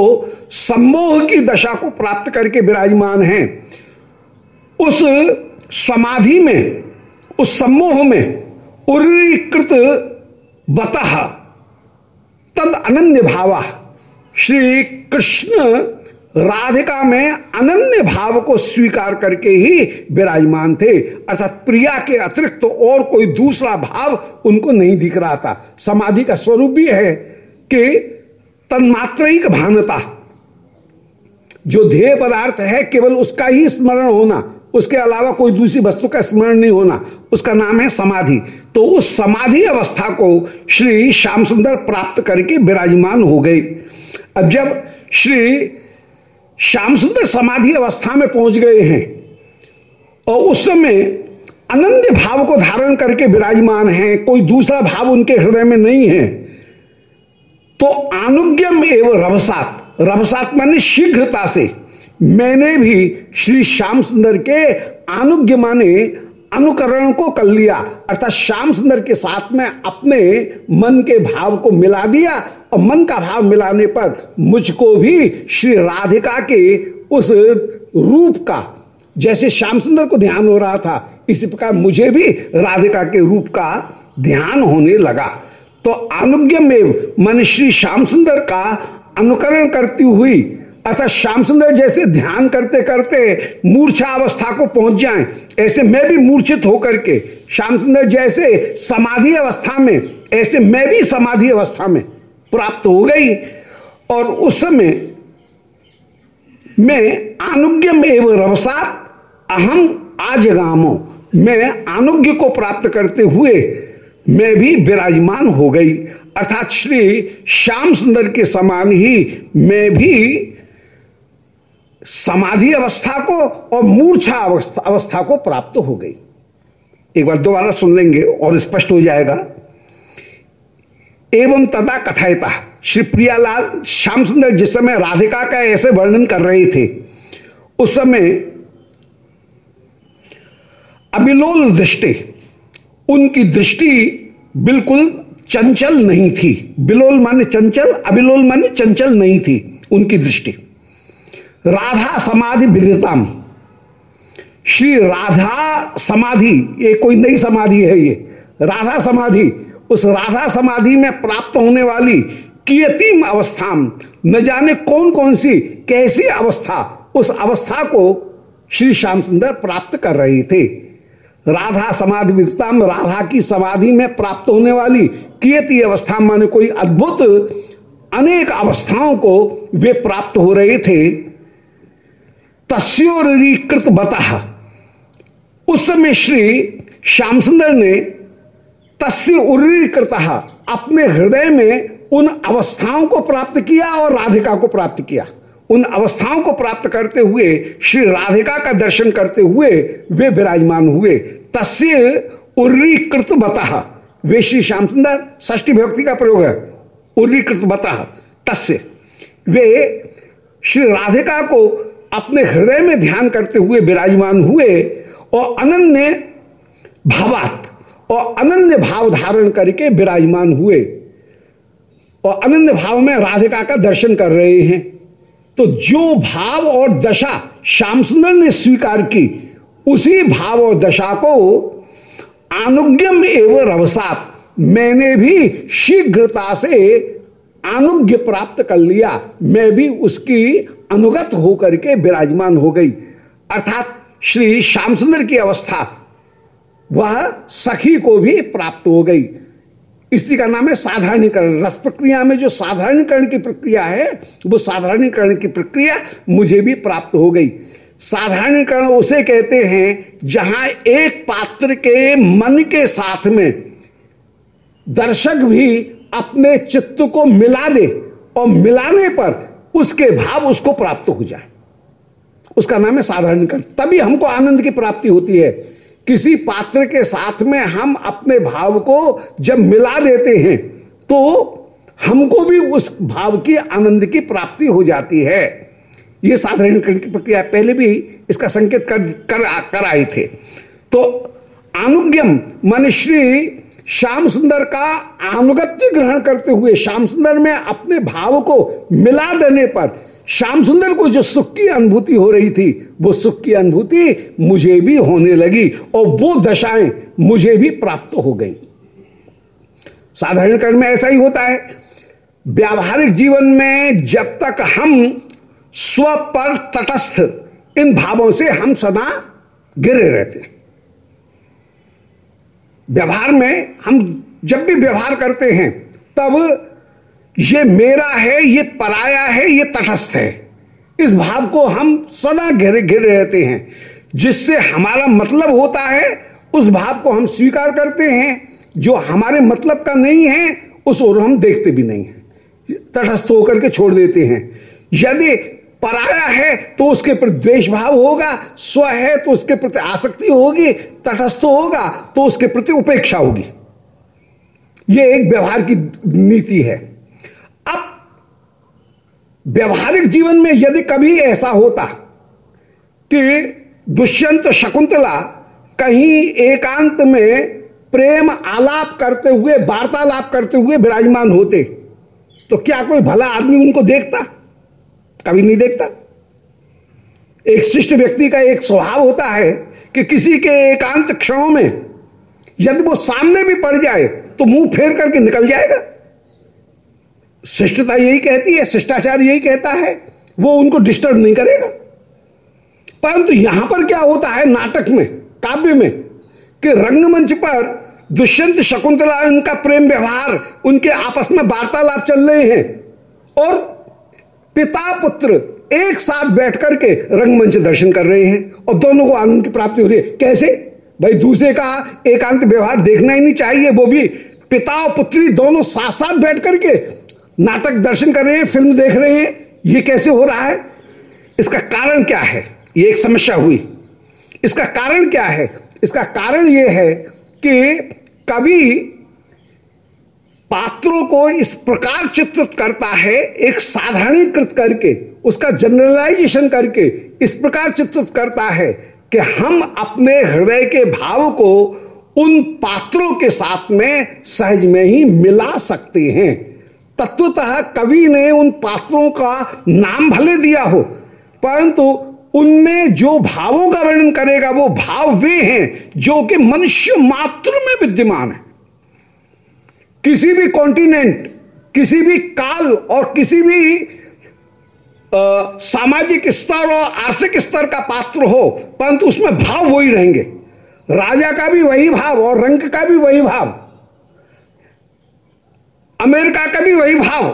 Speaker 1: सम्मोह की दशा को प्राप्त करके विराजमान हैं, उस समाधि में, उस सम्मोह में उरीकृत बतः तद अनन्य भावा श्री कृष्ण राधिका में अनन्य भाव को स्वीकार करके ही विराजमान थे। अर्थात प्रिया के अतिरिक्त तो और कोई दूसरा भाव उनको नहीं दिख रहा था। समाधि का स्वरूप भी है कि तन्मात्रिक भानता, जो ध्येय पदार्थ है, केवल उसका ही स्मरण होना, उसके अलावा कोई दूसरी वस्तु का स्मरण नहीं होना, उसका नाम है समाधि। तो उस समाधि अवस्था को श्री श्याम सुंदर प्राप्त करके विराजमान हो गए। अब जब श्री श्याम सुंदर समाधि अवस्था में पहुँच गए हैं और उस समय अनंत भाव को धारण करके विराजमान हैं, कोई दूसरा भाव उनके हृदय में नहीं है। तो अनुज्ञम एवं रभसात। रभसात माने शीघ्रता से। मैंने भी श्री श्याम सुंदर के अनुज्ञ माने अनुकरण को कर लिया। अर्थात श्याम सुंदर के साथ में अपने मन के भाव को मिला दिया और मन का भाव मिलाने पर मुझको भी श्री राधिका के उस रूप का, जैसे श्याम सुंदर को ध्यान हो रहा था, इसी प्रकार मुझे भी राधिका के रूप का ध्यान होने लगा। तो अनुज्ञ में मन श्री श्याम सुंदर का अनुकरण करती हुई अर्थात श्याम सुंदर जैसे ध्यान करते करते मूर्छा अवस्था को पहुँच जाएँ, ऐसे मैं भी मूर्छित होकर के, श्याम सुंदर जैसे समाधि अवस्था में, ऐसे मैं भी समाधि अवस्था में प्राप्त हो गई। और उस समय मैं अनुज्ञम एवं रवसा अहम आजगामो, मैं अनुज्ञ को प्राप्त करते हुए मैं भी विराजमान हो गई। अर्थात श्री श्याम सुंदर के समान ही मैं भी समाधि अवस्था को और मूर्छा अवस्था अवस्था को प्राप्त हो गई। एक बार दोबारा सुन लेंगे और स्पष्ट हो जाएगा। एवं तथा कथायता। श्री प्रियालाल, श्याम सुंदर जिस समय राधिका का ऐसे वर्णन कर रहे थे, उस समय अबिलोल दृष्टि, उनकी दृष्टि बिल्कुल चंचल नहीं थी। बिलोल माने चंचल, अबिलोल माने चंचल नहीं थी उनकी दृष्टि। राधा समाधि विदिताम श्री राधा समाधि, ये कोई नई समाधि है ये। राधा समाधि, उस राधा समाधि में प्राप्त होने वाली कियतीम अवस्था न जाने कौन कौन सी, कैसी अवस्था, उस अवस्था को श्री श्याम सुंदर प्राप्त कर रहे थे। राधा समाधि विदताम राधा की समाधि में प्राप्त होने वाली कियती अवस्था माने कोई अद्भुत अनेक अवस्थाओं को वे प्राप्त हो रहे थे। तस्ोरीकृत बता उस समय श्री श्याम सुंदर ने तस्य अपने हृदय में उन अवस्थाओं को प्राप्त किया और राधिका को प्राप्त किया। उन अवस्थाओं को प्राप्त करते हुए, श्री राधिका का दर्शन करते हुए वे विराजमान हुए। तस्य उर्रीकृत बता वे श्री श्याम सुंदर ष्टी भक्ति का प्रयोग है। उर्रीकृत बता तस्य वे श्री राधिका को अपने हृदय में ध्यान करते हुए विराजमान हुए और अनन्य भावात और अनन्य भाव धारण करके विराजमान हुए और अनन्य भाव में राधिका का दर्शन कर रहे हैं। तो जो भाव और दशा श्याम सुंदर ने स्वीकार की, उसी भाव और दशा को अनुज्ञम एवं रवसात मैंने भी शीघ्रता से अनुज्ञ प्राप्त कर लिया, मैं भी उसकी अनुगत होकर के विराजमान हो गई। अर्थात श्री श्याम सुंदर की अवस्था, वह सखी को भी प्राप्त हो गई। इसी का नाम है साधारणीकरण। रस प्रक्रिया में जो साधारणीकरण की प्रक्रिया है, वो साधारणीकरण की प्रक्रिया मुझे भी प्राप्त हो गई। साधारणीकरण उसे कहते हैं, जहाँ एक पात्र के मन के साथ में दर्शक भी अपने चित्त को मिला दे और मिलाने पर उसके भाव उसको प्राप्त हो जाए। उसका नाम है साधारणीकरण। तभी हमको आनंद की प्राप्ति होती है। किसी पात्र के साथ में हम अपने भाव को जब मिला देते हैं तो हमको भी उस भाव की आनंद की प्राप्ति हो जाती है। ये साधारणीकरण की प्रक्रिया पहले भी इसका संकेत कर कर, कर आए थे। तो अनुज्ञम मन श्री श्याम सुंदर का अनुगत्य ग्रहण करते हुए श्याम सुंदर में अपने भाव को मिला देने पर श्याम सुंदर को जो सुख की अनुभूति हो रही थी, वो सुख की अनुभूति मुझे भी होने लगी और वो दशाएँ मुझे भी प्राप्त हो गई। साधारण कर्म में ऐसा ही होता है। व्यावहारिक जीवन में जब तक हम स्व पर तटस्थ, इन भावों से हम सदा गिरे रहते हैं। व्यवहार में हम जब भी व्यवहार करते हैं, तब ये मेरा है, ये पराया है, ये तटस्थ है। इस भाव को हम सदा घिरे घिरे रहते हैं। जिससे हमारा मतलब होता है, उस भाव को हम स्वीकार करते हैं। जो हमारे मतलब का नहीं है, उस ओर हम देखते भी नहीं हैं। तटस्थ होकर के छोड़ देते हैं। यदि पराया है तो उसके प्रति द्वेष भाव होगा, स्व है तो उसके प्रति आसक्ति होगी, तटस्थ होगा तो उसके प्रति उपेक्षा होगी। यह एक व्यवहार की नीति है। अब व्यवहारिक जीवन में यदि कभी ऐसा होता कि दुष्यंत शकुंतला कहीं एकांत में प्रेम आलाप करते हुए, वार्तालाप करते हुए विराजमान होते तो क्या कोई भला आदमी उनको देखता? कभी नहीं देखता। एक शिष्ट व्यक्ति का एक स्वभाव होता है कि किसी के एकांत क्षणों में यदि वो सामने भी पड़ जाए तो मुँह फेर करके निकल जाएगा। शिष्टता यही कहती है, शिष्टाचार यही कहता है, वो उनको डिस्टर्ब नहीं करेगा। परंतु यहाँ पर क्या होता है नाटक में, काव्य में, कि रंगमंच पर दुष्यंत शकुंतला उनका प्रेम व्यवहार, उनके आपस में वार्तालाप चल रहे हैं, और पिता पुत्र एक साथ बैठ करके रंगमंच दर्शन कर रहे हैं और दोनों को आनंद की प्राप्ति हो रही है। कैसे? भाई दूसरे का एकांत व्यवहार देखना ही नहीं चाहिए, वो भी पिता और पुत्री दोनों साथ साथ बैठ करके नाटक दर्शन कर रहे हैं, फ़िल्म देख रहे हैं। ये कैसे हो रहा है? इसका कारण क्या है? ये एक समस्या हुई। इसका कारण क्या है? इसका कारण यह है कि कवि पात्रों को इस प्रकार चित्रित करता है, एक साधारणीकृत करके, उसका जनरलाइजेशन करके, इस प्रकार चित्रित करता है कि हम अपने हृदय के भाव को उन पात्रों के साथ में सहज में ही मिला सकते हैं। तत्वतः कवि ने उन पात्रों का नाम भले दिया हो, परंतु उनमें जो भावों का वर्णन करेगा, वो भाव वे हैं जो कि मनुष्य मात्र में विद्यमान है। किसी भी कॉन्टिनेंट किसी भी काल और किसी भी सामाजिक स्तर और आर्थिक स्तर का पात्र हो, परंतु उसमें भाव वही रहेंगे। राजा का भी वही भाव और रंग का भी वही भाव। अमेरिका का भी वही भाव,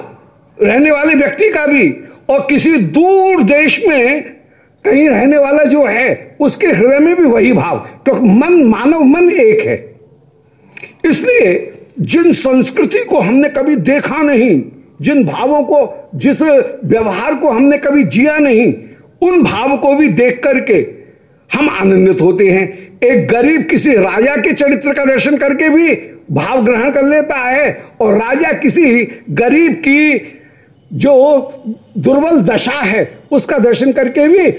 Speaker 1: रहने वाले व्यक्ति का भी, और किसी दूर देश में कहीं रहने वाला जो है, उसके हृदय में भी वही भाव, क्योंकि मन मानव, मन एक है। इसलिए जिन संस्कृति को हमने कभी देखा नहीं, जिन भावों को, जिस व्यवहार को हमने कभी जिया नहीं, उन भाव को भी देख करके हम आनंदित होते हैं। एक गरीब किसी राजा के चरित्र का दर्शन करके भी भाव ग्रहण कर लेता है और राजा किसी गरीब की जो दुर्बल दशा है, उसका दर्शन करके भी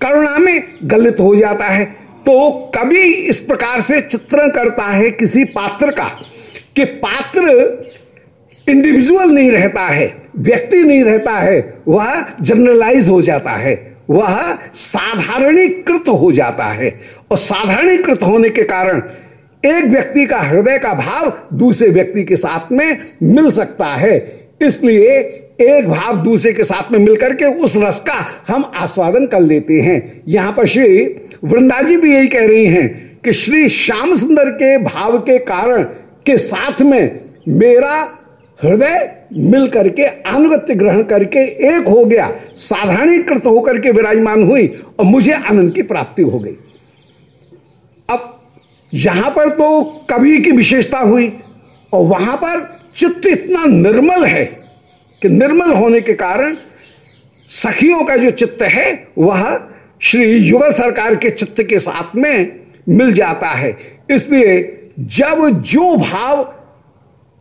Speaker 1: करुणा में गलित हो जाता है। तो कभी इस प्रकार से चित्रण करता है किसी पात्र का। कि पात्र इंडिविजुअल नहीं रहता है, व्यक्ति नहीं रहता है, वह जनरलाइज हो जाता है, वह साधारणीकृत हो जाता है। और साधारणीकृत होने के कारण एक व्यक्ति का हृदय का भाव दूसरे व्यक्ति के साथ में मिल सकता है। इसलिए एक भाव दूसरे के साथ में मिलकर के उस रस का हम आस्वादन कर लेते हैं। यहाँ पर श्री वृंदा जी भी यही कह रही हैं कि श्री श्याम सुंदर के भाव के कारण के साथ में मेरा हृदय मिल करके अनुगत्य ग्रहण करके एक हो गया, साधारणीकृत होकर के विराजमान हुई और मुझे आनंद की प्राप्ति हो गई। अब यहाँ पर तो कवि की विशेषता हुई और वहाँ पर चित्त इतना निर्मल है कि निर्मल होने के कारण सखियों का जो चित्त है, वह श्री युगल सरकार के चित्त के साथ में मिल जाता है। इसलिए जब जो भाव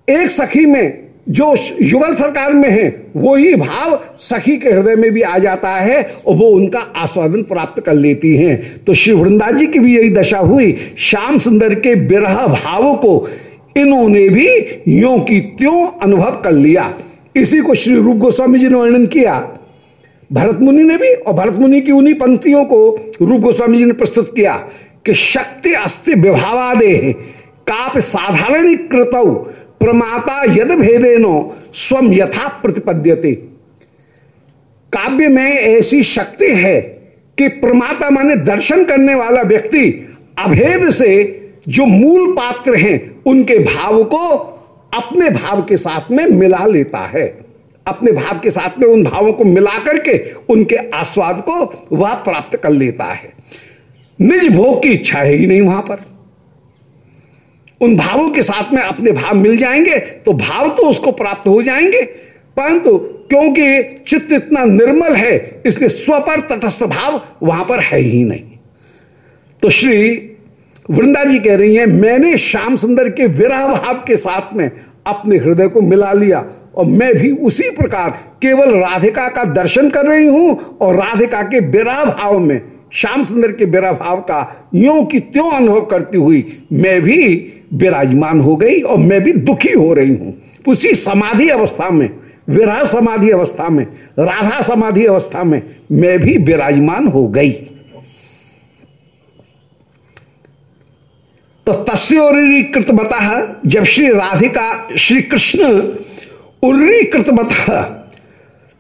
Speaker 1: एक सखी में, जो युगल सरकार में है, वही भाव सखी के हृदय में भी आ जाता है और वो उनका आस्वादन प्राप्त कर लेती हैं। तो श्री वृंदा जी की भी यही दशा हुई, श्याम सुंदर के विरह भाव को इन्होंने भी यो की त्यों अनुभव कर लिया। इसी को श्री रूप गोस्वामी जी ने वर्णन किया। भरत मुनि ने भी और भरत मुनि की उन्हीं पंक्तियों को रूप गोस्वामी जी ने प्रस्तुत किया कि शक्ति अस्ति विभावादे काप साधारणीकृत प्रमाता यद भेदेनो स्वम यथा प्रतिपद्यते। काव्य में ऐसी शक्ति है कि प्रमाता माने दर्शन करने वाला व्यक्ति अभेद से जो मूल पात्र हैं, उनके भाव को अपने भाव के साथ में मिला लेता है। अपने भाव के साथ में उन भावों को मिला करके उनके आस्वाद को वह प्राप्त कर लेता है। निज भोग की इच्छा है ही नहीं वहाँ पर। उन भावों के साथ में अपने भाव मिल जाएँगे तो भाव तो उसको प्राप्त हो जाएँगे। परंतु क्योंकि चित्त इतना निर्मल है, इसलिए स्व पर तटस्थ भाव वहाँ पर है ही नहीं। तो श्री वृंदा जी कह रही हैं, मैंने श्याम सुंदर के विरह भाव के साथ में अपने हृदय को मिला लिया, और मैं भी उसी प्रकार केवल राधिका का दर्शन कर रही हूँ, और राधिका के बिरा भाव में, श्याम सुंदर के बिरा भाव का यो की त्यों अनुभव करती हुई मैं भी विराजमान हो गई और मैं भी दुखी हो रही हूँ। उसी समाधि अवस्था में, विरह समाधि अवस्था में, राधा समाधि अवस्था में मैं भी विराजमान हो गई। तो तस्वीर बता जब श्री राधिका, श्री कृष्ण बता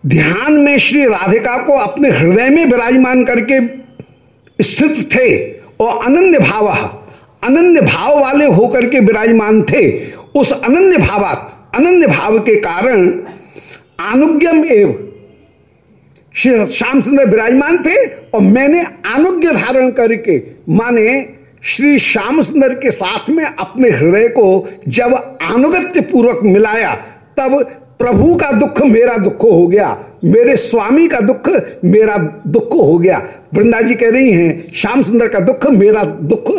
Speaker 1: ध्यान में श्री राधिका को अपने हृदय में विराजमान करके स्थित थे और अनन्य भाव अनन्य भाव वाले होकर के विराजमान थे। उस अनन्य भावात, अनन्य भाव के कारण अनुज्ञम एव श्री श्याम सुंदर विराजमान थे और मैंने अनुज्ञ धारण करके, माने श्री श्याम सुंदर के साथ में अपने हृदय को जब अनुगत्य पूर्वक मिलाया, तब प्रभु का दुख मेरा दुख हो गया, मेरे स्वामी का दुख मेरा दुख हो गया। वृंदा जी कह रही हैं, श्याम सुंदर का दुख मेरा दुख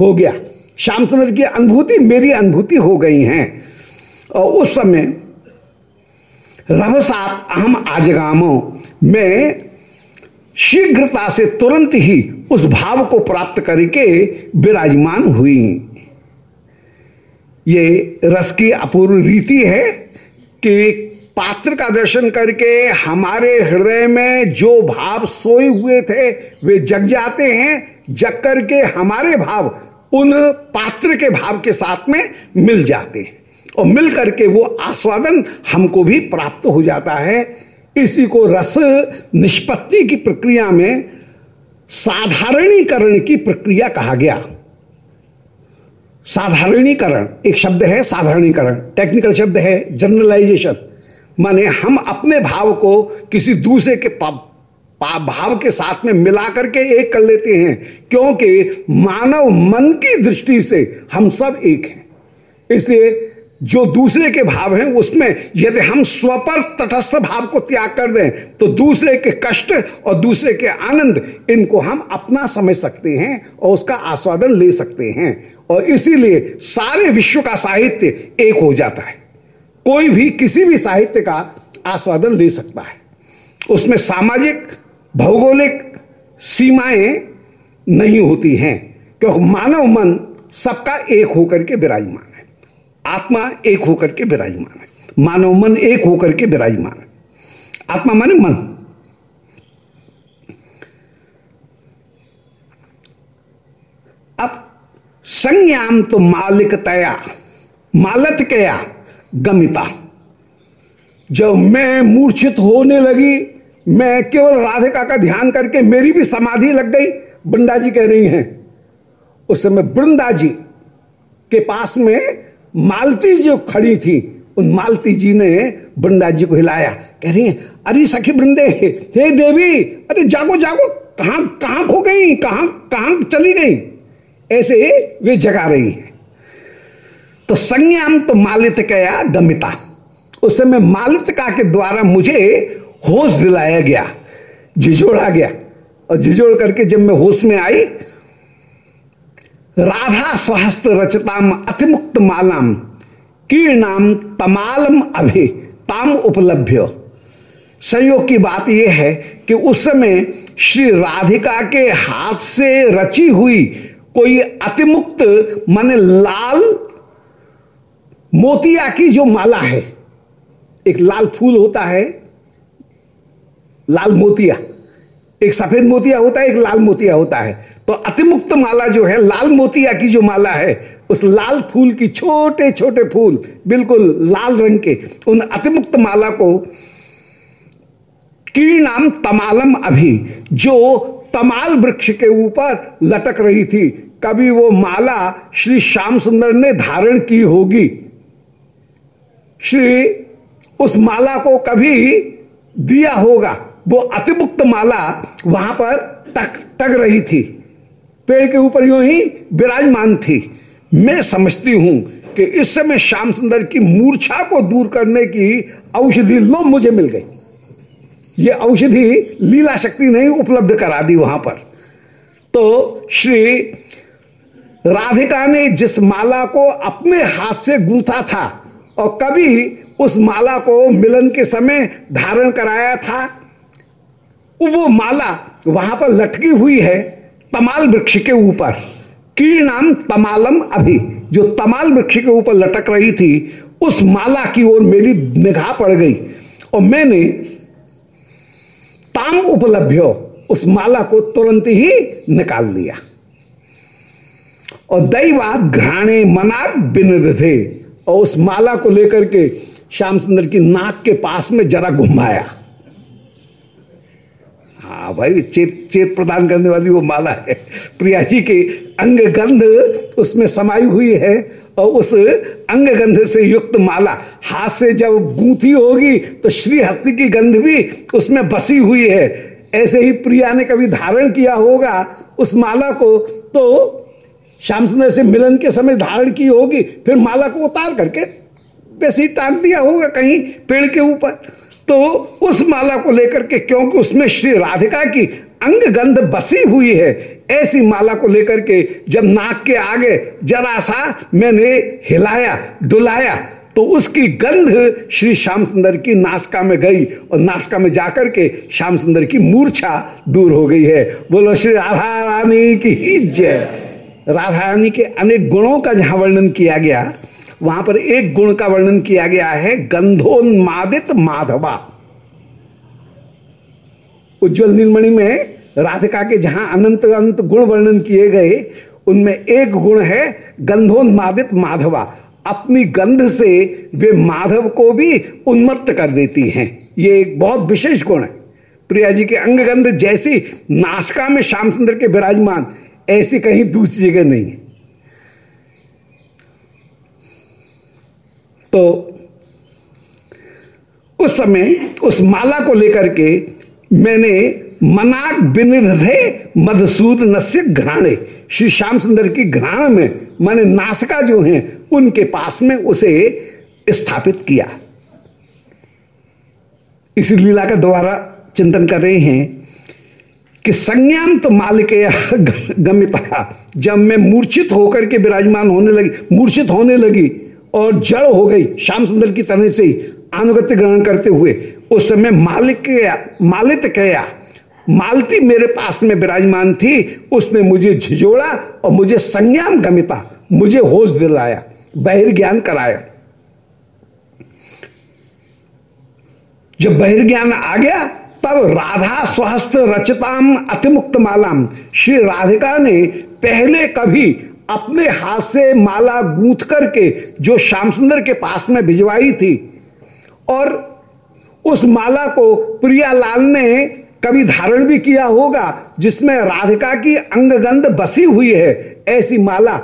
Speaker 1: हो गया। श्याम सुंदर की अनुभूति मेरी अनुभूति हो गई हैं। और उस समय रभसात अहम आजगामो, मैं शीघ्रता से तुरंत ही उस भाव को प्राप्त करके विराजमान हुई। ये रस की अपूर्व रीति है कि पात्र का दर्शन करके हमारे हृदय में जो भाव सोए हुए थे, वे जग जाते हैं, जग करके हमारे भाव उन पात्र के भाव के साथ में मिल जाते हैं। और मिल करके वो आस्वादन हमको भी प्राप्त हो जाता है। इसी को रस निष्पत्ति की प्रक्रिया में साधारणीकरण की प्रक्रिया कहा गया। साधारणीकरण, एक शब्द है साधारणीकरण टेक्निकल शब्द है जनरलाइजेशन माने हम अपने भाव को किसी दूसरे के भाव के साथ में मिला करके एक कर लेते हैं, क्योंकि मानव मन की दृष्टि से हम सब एक हैं। इसलिए जो दूसरे के भाव हैं, उसमें यदि हम स्व पर तटस्थ भाव को त्याग कर दें तो दूसरे के कष्ट और दूसरे के आनंद, इनको हम अपना समझ सकते हैं और उसका आस्वादन ले सकते हैं। और इसीलिए सारे विश्व का साहित्य एक हो जाता है। कोई भी किसी भी साहित्य का आस्वादन ले सकता है। उसमें सामाजिक, भौगोलिक सीमाएँ नहीं होती हैं, क्योंकि मानव मन सबका एक होकर के विराजमान है। आत्मा एक होकर के विराजमान है। मानव मन एक होकर के विराजमान है। आत्मा माने मन अब संज्ञाम तो मालिक तया, मालत कया, गमिता। जब मैं मूर्छित होने लगी, मैं केवल राधिका का ध्यान करके मेरी भी समाधि लग गई वृंदा जी कह रही हैं। उस समय वृंदा जी के पास में मालती जो खड़ी थी, उन मालती जी ने वृंदा जी को हिलाया। कह रही है, अरे सखी वृंदे, हे देवी, अरे जागो जागो, कहाँ कहाँ खो गई, कहाँ कहाँ चली गई? ऐसे वे जगा रही है। तो संज्ञाम तो मालित कया गमिता उस समय मालितिका के द्वारा मुझे होश दिलाया गया, झिझोड़ा गया। और झिझोड़ करके जब मैं होश में आई, राधा स्वहस्त रचताम अतिमुक्त मालाम, कीर्णाम तमालम अभि, ताम उपलभ्य। संयोग की बात यह है कि उस समय श्री राधिका के हाथ से रची हुई कोई अतिमुक्त, माने लाल मोतिया की जो माला है, एक लाल फूल होता है, लाल मोतिया, एक सफ़ेद मोतिया होता है, एक लाल मोतिया होता है। तो अतिमुक्त माला जो है, लाल मोतिया की जो माला है, उस लाल फूल की छोटे छोटे फूल, बिल्कुल लाल रंग के, उन अतिमुक्त माला को कीर्णाम तमालम अभी, जो तमाल वृक्ष के ऊपर लटक रही थी कभी वो माला श्री श्याम सुंदर ने धारण की होगी। श्री उस माला को कभी दिया होगा। वो अतिमुक्त माला वहाँ पर टक टक रही थी। पेड़ के ऊपर यूँ ही विराजमान थी। मैं समझती हूँ कि इस समय श्याम सुंदर की मूर्छा को दूर करने की औषधि लो मुझे मिल गई। ये औषधि लीला शक्ति नहीं उपलब्ध करा दी वहाँ पर। तो श्री राधिका ने जिस माला को अपने हाथ से गूंथा था और कभी उस माला को मिलन के समय धारण कराया था, वो माला वहाँ पर लटकी हुई है तमाल वृक्ष के ऊपर। कीड़ नाम तमालम अभी, जो तमाल वृक्ष के ऊपर लटक रही थी, उस माला की ओर मेरी निगाह पड़ गई और मैंने ताम उपलब्ध उस माला को तुरंत ही निकाल लिया। और दैवाद घराणे मना बिन थे। और उस माला को लेकर के श्याम सुंदर की नाक के पास में जरा घुमाया। हाँ भाई, चेत चेत प्रदान करने वाली वो माला है। प्रिया जी के अंग गंध उसमें समाई हुई है और उस अंग गंध से युक्त माला। हाथ से जब गूंथी होगी तो श्री हस्ती की गंध भी उसमें बसी हुई है। ऐसे ही प्रिया ने कभी धारण किया होगा उस माला को तो श्याम सुंदर से मिलन के समय धारण की होगी, फिर माला को उतार करके वैसे ही टांग दिया होगा कहीं पेड़ के ऊपर। तो उस माला को लेकर के, क्योंकि उसमें श्री राधिका की अंग गंध बसी हुई है, ऐसी माला को लेकर के जब नाक के आगे जरा सा मैंने हिलाया, डुलाया तो उसकी गंध श्री श्याम सुंदर की नासका में गई और नासका में जाकर के श्याम सुंदर की मूर्छा दूर हो गई है। बोलो, श्री राधा रानी की जय। राधा रानी के अनेक गुणों का जहाँ वर्णन किया गया, वहाँ पर एक गुण का वर्णन किया गया है, गंधोन्मादित माधवा। उज्जवल नीलमणि में राधिका के जहाँ अनंत अनंत गुण वर्णन किए गए, उनमें एक गुण है गंधोन्मादित माधवा। अपनी गंध से वे माधव को भी उन्मत्त कर देती हैं। ये एक बहुत विशेष गुण है। प्रिया जी के अंग गंध जैसी नासका में श्याम सुंदर के विराजमान ऐसी कहीं दूसरी जगह नहीं तो उस समय, उस माला को लेकर के मैंने मनाक बिनिधे मधुसूदन से घराणे श्री श्याम सुंदर की घ्राण में, माने नासका जो हैं, उनके पास में उसे स्थापित किया। इसी लीला का दोबारा चिंतन कर रहे हैं। कि संज्ञांत मालिक गमिता जब मैं मूर्छित होकर के विराजमान होने लगी, मूर्छित होने लगी और जड़ हो गई श्याम सुंदर की तरह से अनुगत्य ग्रहण करते हुए, उस समय मालिक मालित कया मालती मेरे पास में विराजमान थी, उसने मुझे झिझोड़ा और मुझे संज्ञान गमिता, मुझे होश दिलाया, बहिर्ज्ञान कराया। जब बहिर्ज्ञान आ गया तब राधा स्वहस्त्र रचताम अतिमुक्त मालाम श्री राधिका ने पहले कभी अपने हाथ से माला गूंथ करके जो श्याम सुंदर के पास में भिजवाई थी और उस माला को प्रियालाल ने कभी धारण भी किया होगा, जिसमें राधिका की अंगगंध बसी हुई है, ऐसी माला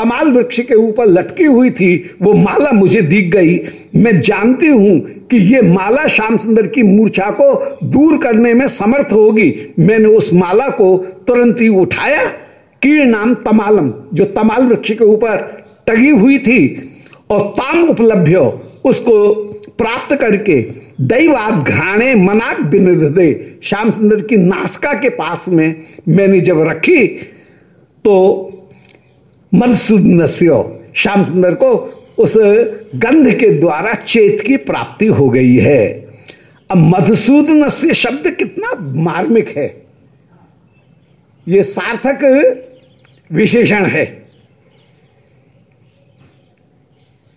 Speaker 1: तमाल वृक्ष के ऊपर लटकी हुई थी, वो माला मुझे दिख गई। मैं जानती हूँ कि ये माला श्याम सुंदर की मूर्छा को दूर करने में समर्थ होगी। मैंने उस माला को तुरंत ही उठाया। कीड़ नाम तमालम, जो तमाल वृक्ष के ऊपर टगी हुई थी, और ताम उपलब्ध उसको प्राप्त करके दैवाद घराणे मनाक बिनिध दे, श्याम सुंदर की नासका के पास में मैंने जब रखी तो मधुसूदन श्याम सुंदर को उस गंध के द्वारा चेत की प्राप्ति हो गई है। अब मधुसूदन शब्द कितना मार्मिक है। ये सार्थक विशेषण है।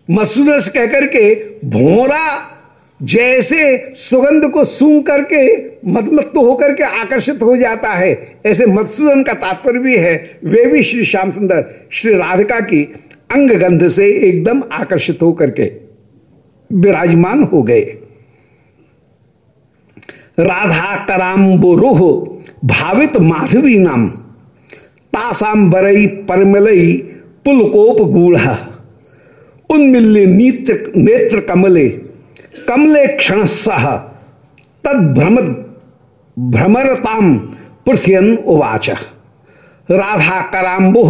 Speaker 1: मसूरस कहकर के भोरा जैसे सुगंध को सूंघ करके, मदमत्त होकर के आकर्षित हो जाता है, ऐसे मधुसूदन का तात्पर्य भी है। वे भी श्री श्याम सुंदर, श्री राधिका की अंग गंध से एकदम आकर्षित होकर के विराजमान हो गए। राधा कराम्बुरुह भावित माधवी नाम तासाम बरई परमलई पुलकोप गूढ़, उन्मिल्य नेत्र नेत्र कमले कमले क्षण सह तद भ्रम भ्रमरताम उवाच। राधा कराम्बुह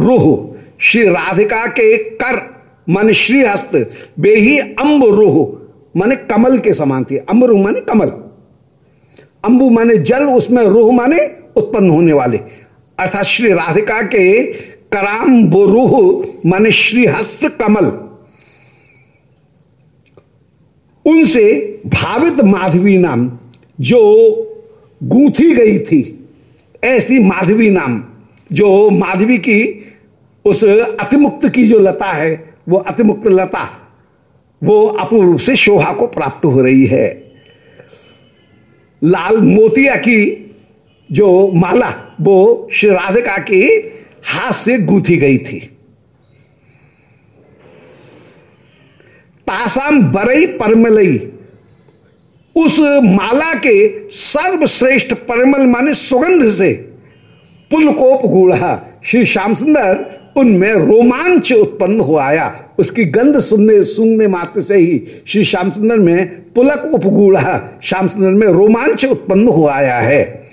Speaker 1: रुह श्री राधिका के कर, मन श्रीहस्त वे ही अम्ब रुह माने कमल के समान थी। अम्ब रुह माने कमल। अंबु माने जल, उसमें रूह माने उत्पन्न होने वाले। अर्थात श्री राधिका के कराम बोरूह माने श्रीहस्त कमल। उनसे भावित माधवी नाम, जो गूंथी गई थी, ऐसी माधवी नाम, जो माधवी की उस अतिमुक्त की जो लता है, वो अतिमुक्त लता, वो अपूर्व रूप से शोभा को प्राप्त हो रही है। लाल मोतिया की जो माला, वो श्री राधिका के हाथ से गूंथी गई थी। तासाम बरई परमलई। उस माला के सर्वश्रेष्ठ परिमल माने सुगंध से। पुलकोप गूढ़ा। श्री श्याम सुंदर उनमें रोमांच उत्पन्न हो आया। उसकी गंध सुनने सूंघने मात्र से ही श्री श्याम सुंदर में पुलक उपगूढ़ा। श्याम सुंदर में रोमांच उत्पन्न हो आया है।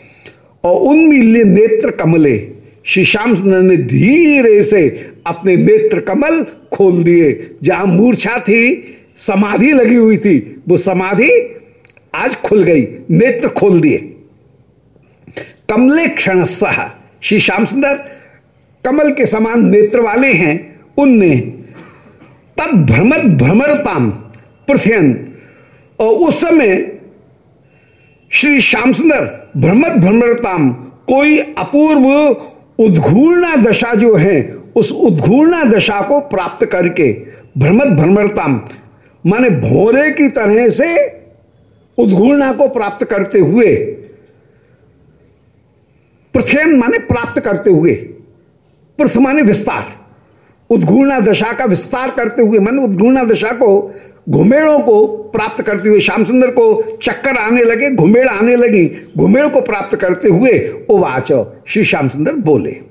Speaker 1: और उन्मील्य नेत्र कमले। श्री श्याम सुंदर ने धीरे से अपने नेत्र कमल खोल दिए। जहाँ मूर्छा थी, समाधि लगी हुई थी, वो समाधि आज खुल गई, नेत्र खोल दिए। कमले क्षण श्री श्याम सुंदर, कमल के समान नेत्र वाले हैं, उनने तद भ्रमत भ्रमरताम पृथ्यन, और उस समय श्री श्याम सुंदर भ्रमत भ्रमरताम, कोई अपूर्व उद्घूर्णा दशा जो है उस उद्घूर्णा दशा को प्राप्त करके भ्रमत भ्रमरताम, माने भोरे की तरह से उद्घूर्णा को प्राप्त करते हुए प्रथेन माने प्राप्त करते हुए, प्रथ माने विस्तार, उद्घूर्णा दशा का विस्तार करते हुए, मन उद्घूर्णा दशा को, घुमेड़ों को प्राप्त करते हुए श्याम सुंदर को चक्कर आने लगे, घुमेड़ आने लगी, घुमेड़ को प्राप्त करते हुए, उवाच, श्री श्याम सुंदर बोले।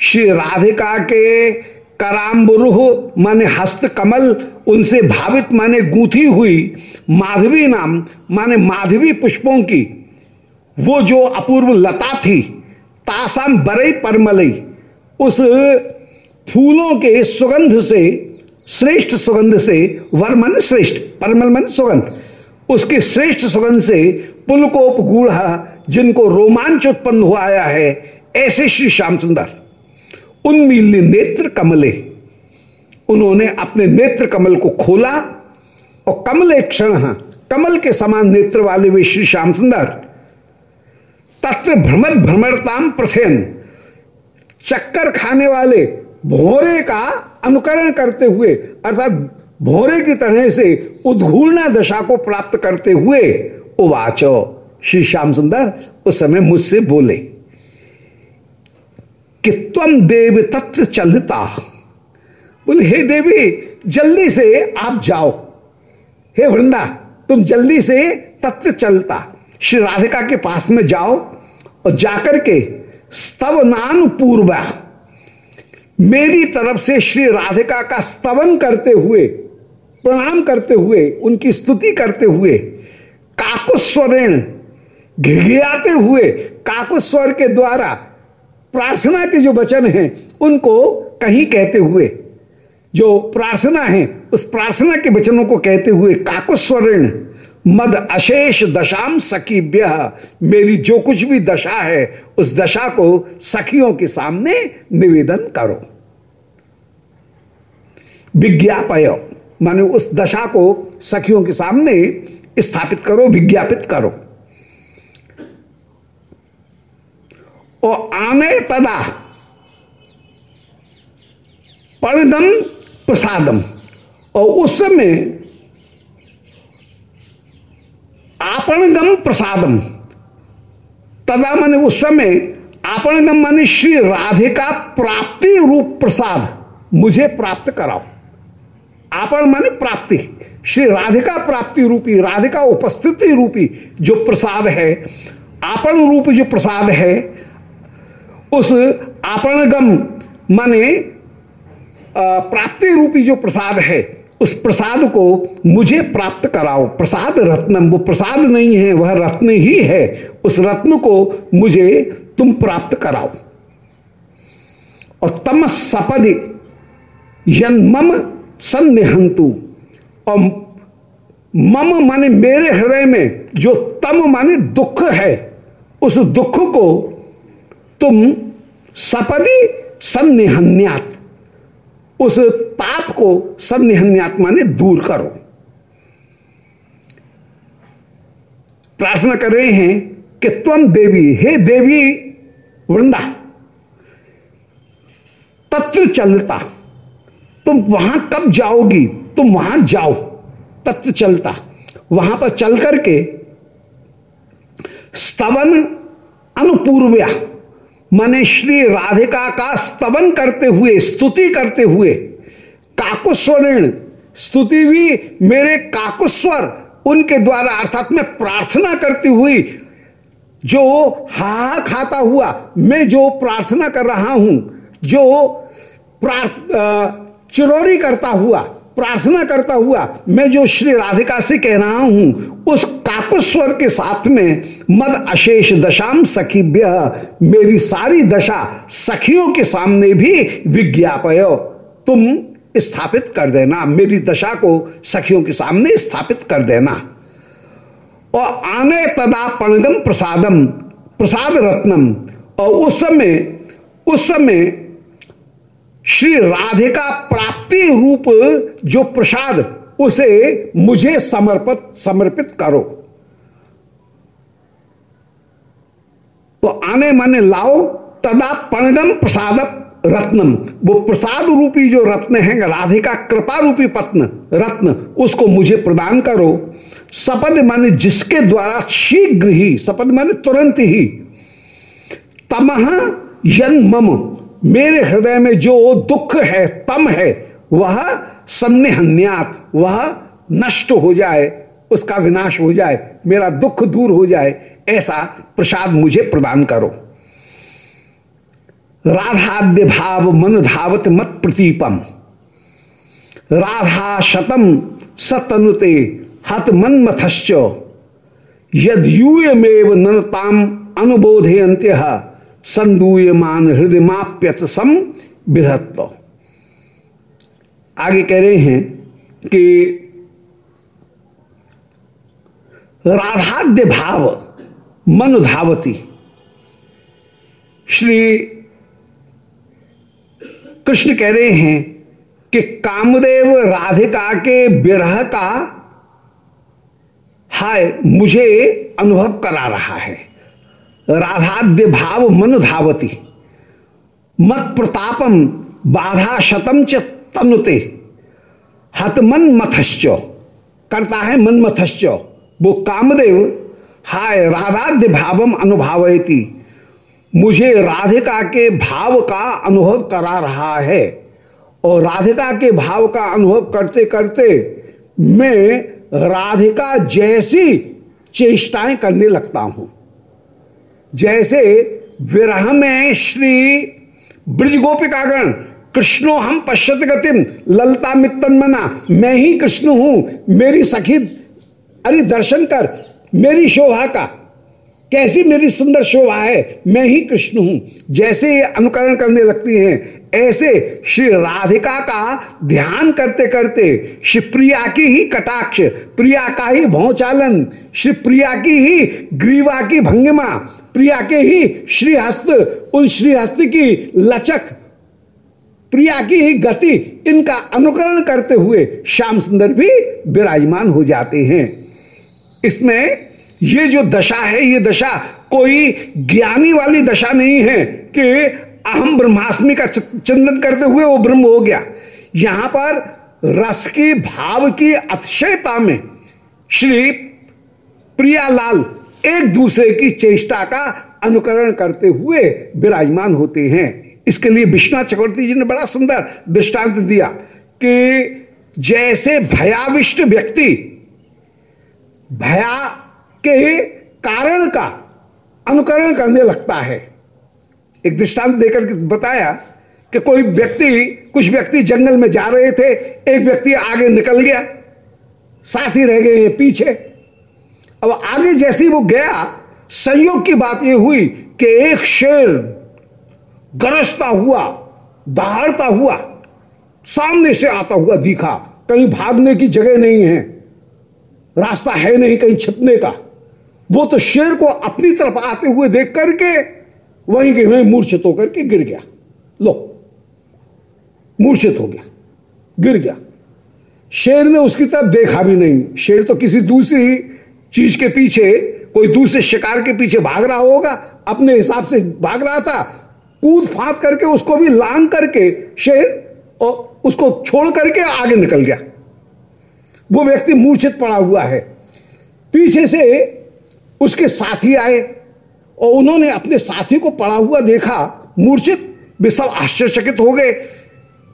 Speaker 1: श्री राधिका के कराम्बुरुह माने हस्त कमल, उनसे भावित माने गूंथी हुई माधवी नाम, माने माधवी पुष्पों की। वो जो अपूर्व लता थी, तासाम बरई परमलई, उस फूलों के सुगंध से, श्रेष्ठ सुगंध से वर मन श्रेष्ठ, परमल मन सुगंध, उसके श्रेष्ठ सुगंध से पुलकोप गूढ़ा जिनको रोमांच उत्पन्न हुआ आया है, ऐसे श्री श्याम सुंदर। उन्मील्य नेत्र कमले। उन्होंने अपने नेत्र कमल को खोला और कमल क्षण कमल के समान नेत्र वाले वे श्री श्याम सुंदर, तत्र भ्रमत भ्रमरताम प्रथेन, चक्कर खाने वाले भोरे का अनुकरण करते हुए, अर्थात भोरे की तरह से उद्घूर्णा दशा को प्राप्त करते हुए, उवाचो। श्री श्याम सुंदर उस समय मुझसे बोले। कि तुम देव तत्व चलता। बोले, हे देवी, जल्दी से आप जाओ। हे वृंदा, तुम जल्दी से तत्व चलता। श्री राधिका के पास में जाओ और जाकर के स्तवनान पूर्व मेरी तरफ़ से श्री राधिका का स्तवन करते हुए, प्रणाम करते हुए, उनकी स्तुति करते हुए, काकुस्वरेण घिघियाते हुए, काकुस्वर के द्वारा प्रार्थना के जो वचन हैं, उनको कहीं कहते हुए, जो प्रार्थना है, उस प्रार्थना के वचनों को कहते हुए काकुस्वरेण, मद अशेष दशाम सखी सखीभ्य मेरी जो कुछ भी दशा है, उस दशा को सखियों के सामने निवेदन करो। विज्ञापय, माने उस दशा को सखियों के सामने स्थापित करो, विज्ञापित करो। और आने तदा। परदम प्रसादम और उस समय आपणगम प्रसादम तदा माने उस समय आपणगम माने श्री राधे का प्राप्ति रूप प्रसाद मुझे प्राप्त कराओ। आपण माने प्राप्ति। श्री राधिका प्राप्ति रूपी, राधिका उपस्थिति रूपी जो प्रसाद है, आपण रूप जो प्रसाद है उस आपणगम, माने प्राप्ति रूपी जो प्रसाद है, उस प्रसाद को मुझे प्राप्त कराओ। प्रसाद रत्नम, वो प्रसाद नहीं है, वह रत्न ही है। उस रत्न को मुझे तुम प्राप्त कराओ। और तम सपदि यम सन्निहंतु। और मम माने मेरे हृदय में, जो तम माने दुख है, उस दुख को तुम सपदि सन्निहन्यात। उस ताप को सन्निहन्यात्मा ने दूर करो। प्रार्थना कर रहे हैं कि तुम देवी, हे देवी वृंदा तत्व चलता। तुम वहाँ कब जाओगी? तुम वहाँ जाओ तत्व चलता। वहाँ पर चल करके स्तवन अनुपूर्व्या। माने श्री राधिका का स्तवन करते हुए, स्तुति करते हुए, काकुस्वरण, स्तुति भी मेरे काकुस्वर, उनके द्वारा अर्थात में प्रार्थना करती हुई, जो हा खाता हुआ, मैं जो प्रार्थना कर रहा हूँ, जो चिरोरी करता हुआ प्रार्थना करता हुआ मैं जो श्री राधिका से कह रहा हूँ, उस काकुस्वर के साथ में मद अशेष दशाम सखीभ्य, मेरी सारी दशा सखियों के सामने भी विज्ञापय। तुम स्थापित कर देना, मेरी दशा को सखियों के सामने स्थापित कर देना। और आने तदा पणगम प्रसादम, प्रसाद रत्नम। और उस समय उस समय श्री राधिका प्राप्ति रूप जो प्रसाद, उसे मुझे समर्पित समर्पित करो। तो आने माने लाओ, तदा पणगम प्रसाद रत्नम। वो प्रसाद रूपी जो रत्न है राधिका कृपा रूपी पत्न, रत्न, उसको मुझे प्रदान करो। सपद माने जिसके द्वारा शीघ्र ही, सपद माने तुरंत ही तमह यन मम मेरे हृदय में जो दुख है, तम है, वह सन्निहन्यात, वह नष्ट हो जाए, उसका विनाश हो जाए, मेरा दुख दूर हो जाए, ऐसा प्रसाद मुझे प्रदान करो। राधाद्य भाव मन धावत मत प्रतीपम। राधा शतम सतनुते हत मन मथश्च यद यूयमेव नरताम अनुबोधे अंत्य संदूयमान हृदय माप्यत सम विधत्व। आगे कह रहे हैं कि राधाद्य भाव मन धावती श्री कृष्ण कह रहे हैं कि कामदेव राधिका के विरह का हाय मुझे अनुभव करा रहा है। राधाद्य भाव मन धावती। मत प्रतापम बाधा शतम च तनुते। हतमन मथश्च। करता है मन मथश्च। वो कामदेव, हाय राधाद्य भावम अनुभावती मुझे राधिका के भाव का अनुभव करा रहा है। और राधिका के भाव का अनुभव करते करते मैं राधिका जैसी चेष्टाएँ करने लगता हूँ। जैसे विरह में श्री ब्रज गोपिकागण कृष्णो हम पश्यत गतिम ललता मित्तन मना, मैं ही कृष्ण हूँ, मेरी सखी, अरे दर्शन कर, मेरी शोभा का। कैसी मेरी सुंदर शोभा है, मैं ही कृष्ण हूँ। जैसे ये अनुकरण करने लगती हैं ऐसे श्री राधिका का ध्यान करते करते श्री प्रिया की ही कटाक्ष, प्रिया का ही भौचालन, श्री प्रिया की ही ग्रीवा की भंगिमा, प्रिया के ही श्रीहस्त, उन श्रीहस्त की लचक, प्रिया की ही गति, इनका अनुकरण करते हुए श्याम सुंदर भी विराजमान हो जाते हैं। इसमें ये जो दशा है, ये दशा कोई ज्ञानी वाली दशा नहीं है कि अहम ब्रह्मास्मि का चिंतन करते हुए वो ब्रह्म हो गया। यहाँ पर रस की, भाव की अतिशयता में श्री प्रियालाल एक दूसरे की चेष्टा का अनुकरण करते हुए विराजमान होते हैं। इसके लिए विश्वनाथ चक्रवर्ती जी ने बड़ा सुंदर दृष्टांत दिया कि जैसे भयाविष्ट व्यक्ति भया के कारण का अनुकरण करने लगता है एक दृष्टांत देकर बताया कि कोई व्यक्ति, कुछ व्यक्ति जंगल में जा रहे थे, एक व्यक्ति आगे निकल गया, साथ ही रह गए पीछे। अब आगे जैसी वो गया, संयोग की बात ये हुई कि एक शेर गरजता हुआ, दहाड़ता हुआ, सामने से आता हुआ दिखा, कहीं भागने की जगह नहीं है, रास्ता है नहीं कहीं छिपने का। वो तो शेर को अपनी तरफ़ आते हुए देख करके वहीं के वहीं मूर्छित होकर के गिर गया। लो, मूर्छित हो गया, गिर गया। शेर ने उसकी तरफ़ देखा भी नहीं। शेर तो किसी दूसरी चीज़ के पीछे, कोई दूसरे शिकार के पीछे भाग रहा होगा। अपने हिसाब से भाग रहा था। कूद फात करके उसको भी लांग करके शेर और उसको छोड़ करके आगे निकल गया। वो व्यक्ति मूर्छित पड़ा हुआ है। पीछे से उसके साथी आए। और उन्होंने अपने साथी को पड़ा हुआ देखा, मूर्छित वे सब आश्चर्यचकित हो गए।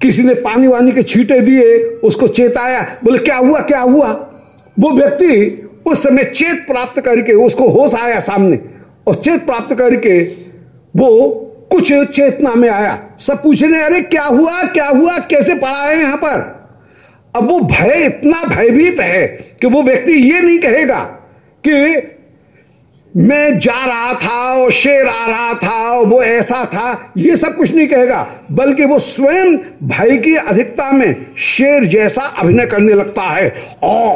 Speaker 1: किसी ने पानी वानी के छींटे दिए, उसको चेताया, बोले, क्या हुआ क्या हुआ? वो व्यक्ति उस समय चेत प्राप्त करके उसको होश आया सामने और चेत प्राप्त करके वो कुछ चेतना में आया। सब पूछने, अरे, क्या हुआ क्या हुआ, कैसे पड़ा है यहाँ पर? अब वो भय इतना भयभीत है कि वो व्यक्ति ये नहीं कहेगा कि मैं जा रहा था और शेर आ रहा था और वो ऐसा था ये सब कुछ नहीं कहेगा बल्कि वो स्वयं भय की अधिकता में शेर जैसा अभिनय करने लगता है। आ,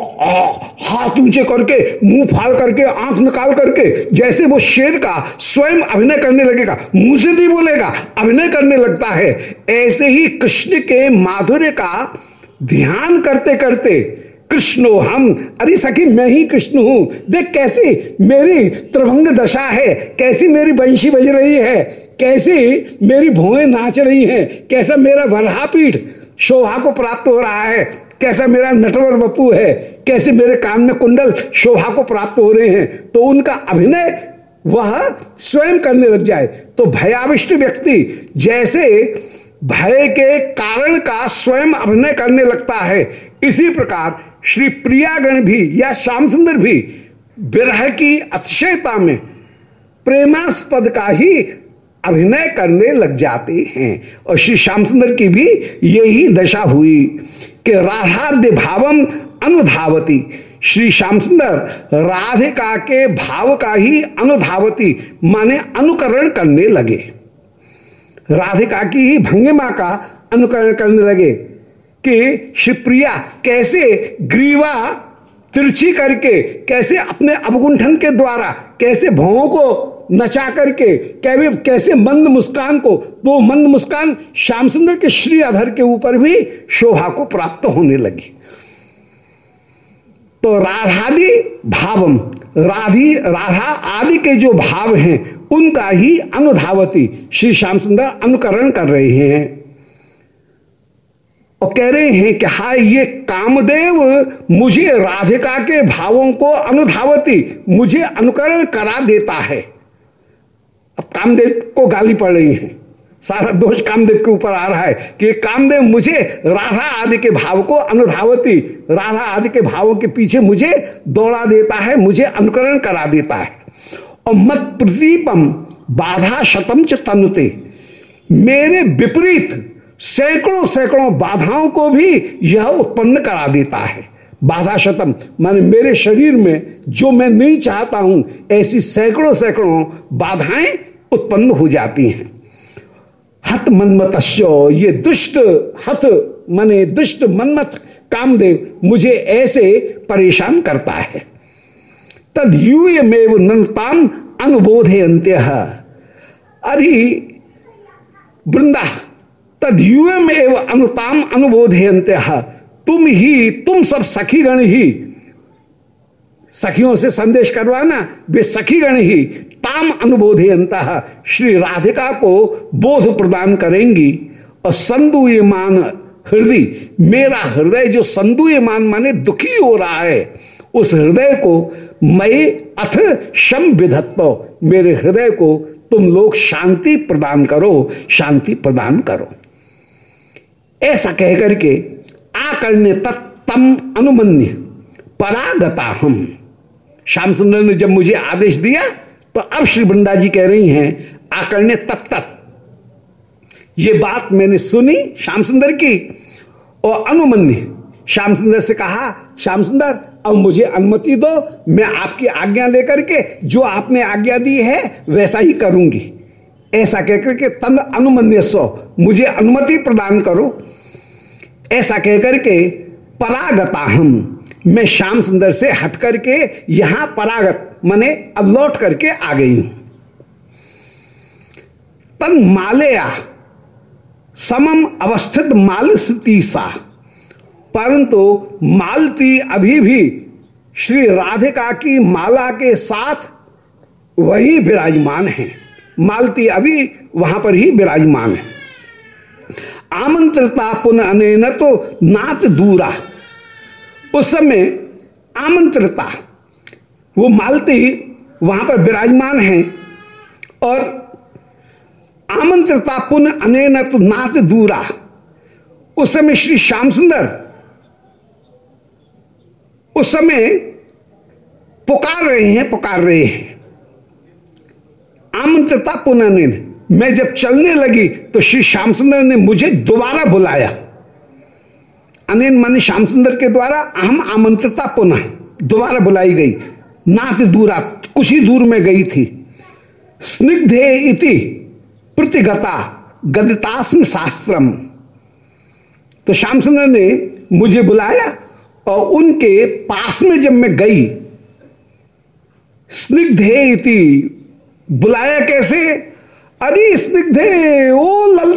Speaker 1: हाथ ऊँचे करके मुँह फाड़ करके आँख निकाल करके जैसे वो शेर का स्वयं अभिनय करने लगेगा मुँह से नहीं बोलेगा अभिनय करने लगता है। ऐसे ही कृष्ण के माधुर्य का ध्यान करते करते कृष्णो हम। अरे सखी, मैं ही कृष्ण हूँ। देख कैसी मेरी त्रिभंग दशा है, कैसी मेरी बंशी बज रही है, कैसी मेरी भोए नाच रही हैं, कैसा मेरा वरहा पीठ शोभा को प्राप्त हो रहा है, कैसा मेरा नटवर बपू है, कैसे मेरे कान में कुंडल शोभा को प्राप्त हो रहे हैं। तो उनका अभिनय वह स्वयं करने लग जाए। तो भयाविष्ट व्यक्ति जैसे भय के कारण का स्वयं अभिनय करने लगता है। इसी प्रकार श्री प्रियागण भी या श्याम सुंदर भी विरह की अतिशयता में प्रेमास्पद का ही अभिनय करने लग जाते हैं। और श्री श्याम सुंदर की भी यही दशा हुई कि राधाद्य भावम अनुधावती। श्री श्याम सुंदर राधिका के भाव का ही अनुधावती माने अनुकरण करने लगे। राधिका की ही भंगिमा का अनुकरण करने लगे। कि शिवप्रिया कैसे ग्रीवा तिरछी करके, कैसे अपने अवगुंठन के द्वारा, कैसे भवों को नचा करके कैसे मंद मुस्कान को, वो मंद मुस्कान श्याम सुंदर के श्री अधर के ऊपर भी शोभा को प्राप्त होने लगी। तो राधादि भावम, राधी राधा आदि के जो भाव हैं, उनका ही अनुधावती श्री श्याम सुंदर अनुकरण कर रहे हैं। और कह रहे हैं कि हाय, ये कामदेव मुझे राधिका के भावों को अनुधावती, मुझे अनुकरण करा देता है। अब कामदेव को गाली पड़ रही है। सारा दोष कामदेव के ऊपर आ रहा है कि कामदेव मुझे राधा आदि के भाव को अनुधावती, राधा आदि के भावों के पीछे मुझे दौड़ा देता है, मुझे अनुकरण करा देता है। और मत प्रदीपम बाधा शतम च तनुते। मेरे विपरीत सैकड़ों सैकड़ों बाधाओं को भी यह उत्पन्न करा देता है। बाधा शतम, माने मेरे शरीर में जो मैं नहीं चाहता हूँ, ऐसी सैकड़ों सैकड़ों बाधाएँ उत्पन्न हो जाती हैं। हत मनमत ये दुष्ट हत, माने दुष्ट मनमत कामदेव मुझे ऐसे परेशान करता है। तद यूयमेव ननताम अनुबोधे अंत्य अरे, वृंदा तदयुम एवं अनुताम अनुबोधयंत तुम ही, तुम सब सखीगण ही। सखियों से संदेश करवाना, वे सखीगण ही। ताम अनुबोधयंत श्री राधिका को बोध प्रदान करेंगी। और संदुयमान हृदय, मेरा हृदय जो संदुयमान माने दुखी हो रहा है, उस हृदय को मैं अथ शम विधत्व मेरे हृदय को तुम लोग शांति प्रदान करो, शांति प्रदान करो। ऐसा कह करके आकर्ण्य तत्तम अनुमन्य, परागता हम। श्याम सुंदर ने जब मुझे आदेश दिया तो अब श्री वृंदा जी कह रही हैं, आकर्ण्य तत्त ये बात मैंने सुनी श्याम सुंदर की, और अनुमन्य, श्याम सुंदर से कहा, श्याम सुंदर, अब मुझे अनुमति दो, मैं आपकी आज्ञा लेकर के, जो आपने आज्ञा दी है, वैसा ही करूँगी। ऐसा कहकर के तन अनुमन्य सो मुझे अनुमति प्रदान करो। ऐसा कहकर के परागता हम मैं श्याम सुंदर से हट करके यहाँ परागत, मने अब लौट करके आ गई हूँ। तन मालया, समम अवस्थित माल सा। परंतु मालती अभी भी श्री राधिका की माला के साथ वही विराजमान है। मालती अभी वहाँ पर ही विराजमान है। आमंत्रिता पुनः अन तो नात दूरा। उस समय आमंत्रिता, वो मालती वहाँ पर विराजमान है और आमंत्रिता पुनः अन तो नात दूरा। उस समय श्री श्याम सुंदर, उस समय पुकार रहे हैं, पुकार रहे हैं। आमंत्रता पुनः मैं जब चलने लगी तो श्री श्याम सुंदर ने मुझे दोबारा बुलाया। अनिल मन श्याम सुंदर के द्वारा अहम आमंत्रता पुनः। दोबारा बुलाई गई। नाथ दूरा कुछ ही दूर में गई थी। स्निग्धे इति प्रतिगता गदतास्म शास्त्रम। तो श्याम सुंदर ने मुझे बुलाया और उनके पास में जब मैं गई, स्निग्धे इति बुलाया कैसे? अरे स्निग्धे, ओ लल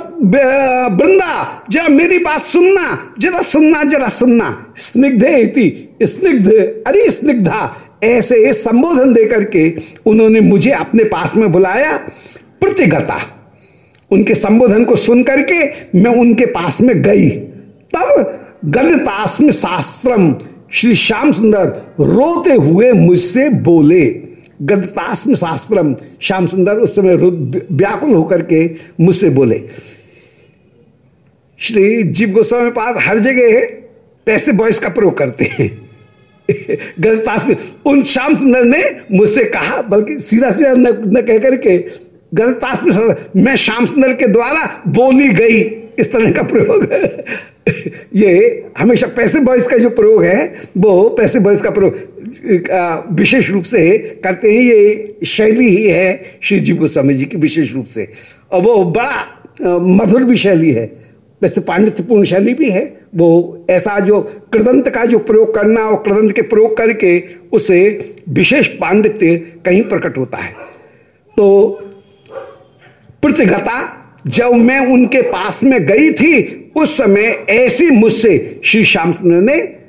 Speaker 1: वृंदा, जरा मेरी बात सुनना, जरा सुनना जरा सुनना। स्निग्धे स्निग्ध, अरे स्निग्धा, ऐसे संबोधन देकर के उन्होंने मुझे अपने पास में बुलाया, प्रतिगता। उनके संबोधन को सुन करके मैं उनके पास में गई। तब गदतास्म शास्त्रम श्री श्याम सुंदर रोते हुए मुझसे बोले गदतास्म शास्त्रम। श्याम सुंदर उस समय व्याकुल होकर के मुझसे बोले श्री जीव गोस्वामी पाद हर जगह पैसे बॉयस का प्रयोग करते हैं। गदतास्म उन श्याम सुंदर ने मुझसे कहा बल्कि सीधा सीधा न, न कह करके गदतास्म मैं श्याम सुंदर के द्वारा बोली गई इस तरह का प्रयोग ये हमेशा पैसे बॉयस का जो प्रयोग है, वो पैसे बॉयस का प्रयोग विशेष रूप से करते हैं, ये शैली ही है श्री जी गोस्वामी जी की विशेष रूप से। और वो बड़ा मधुर भी शैली है। वैसे पांडित्यपूर्ण शैली भी है। वो ऐसा जो कृदंत का जो प्रयोग करना और कृदंत के प्रयोग करके उसे विशेष पांडित्य कहीं प्रकट होता है। तो प्रतिगता जब मैं उनके पास में गई थी, उस समय ऐसी मुझसे श्री श्याम सुंदर ने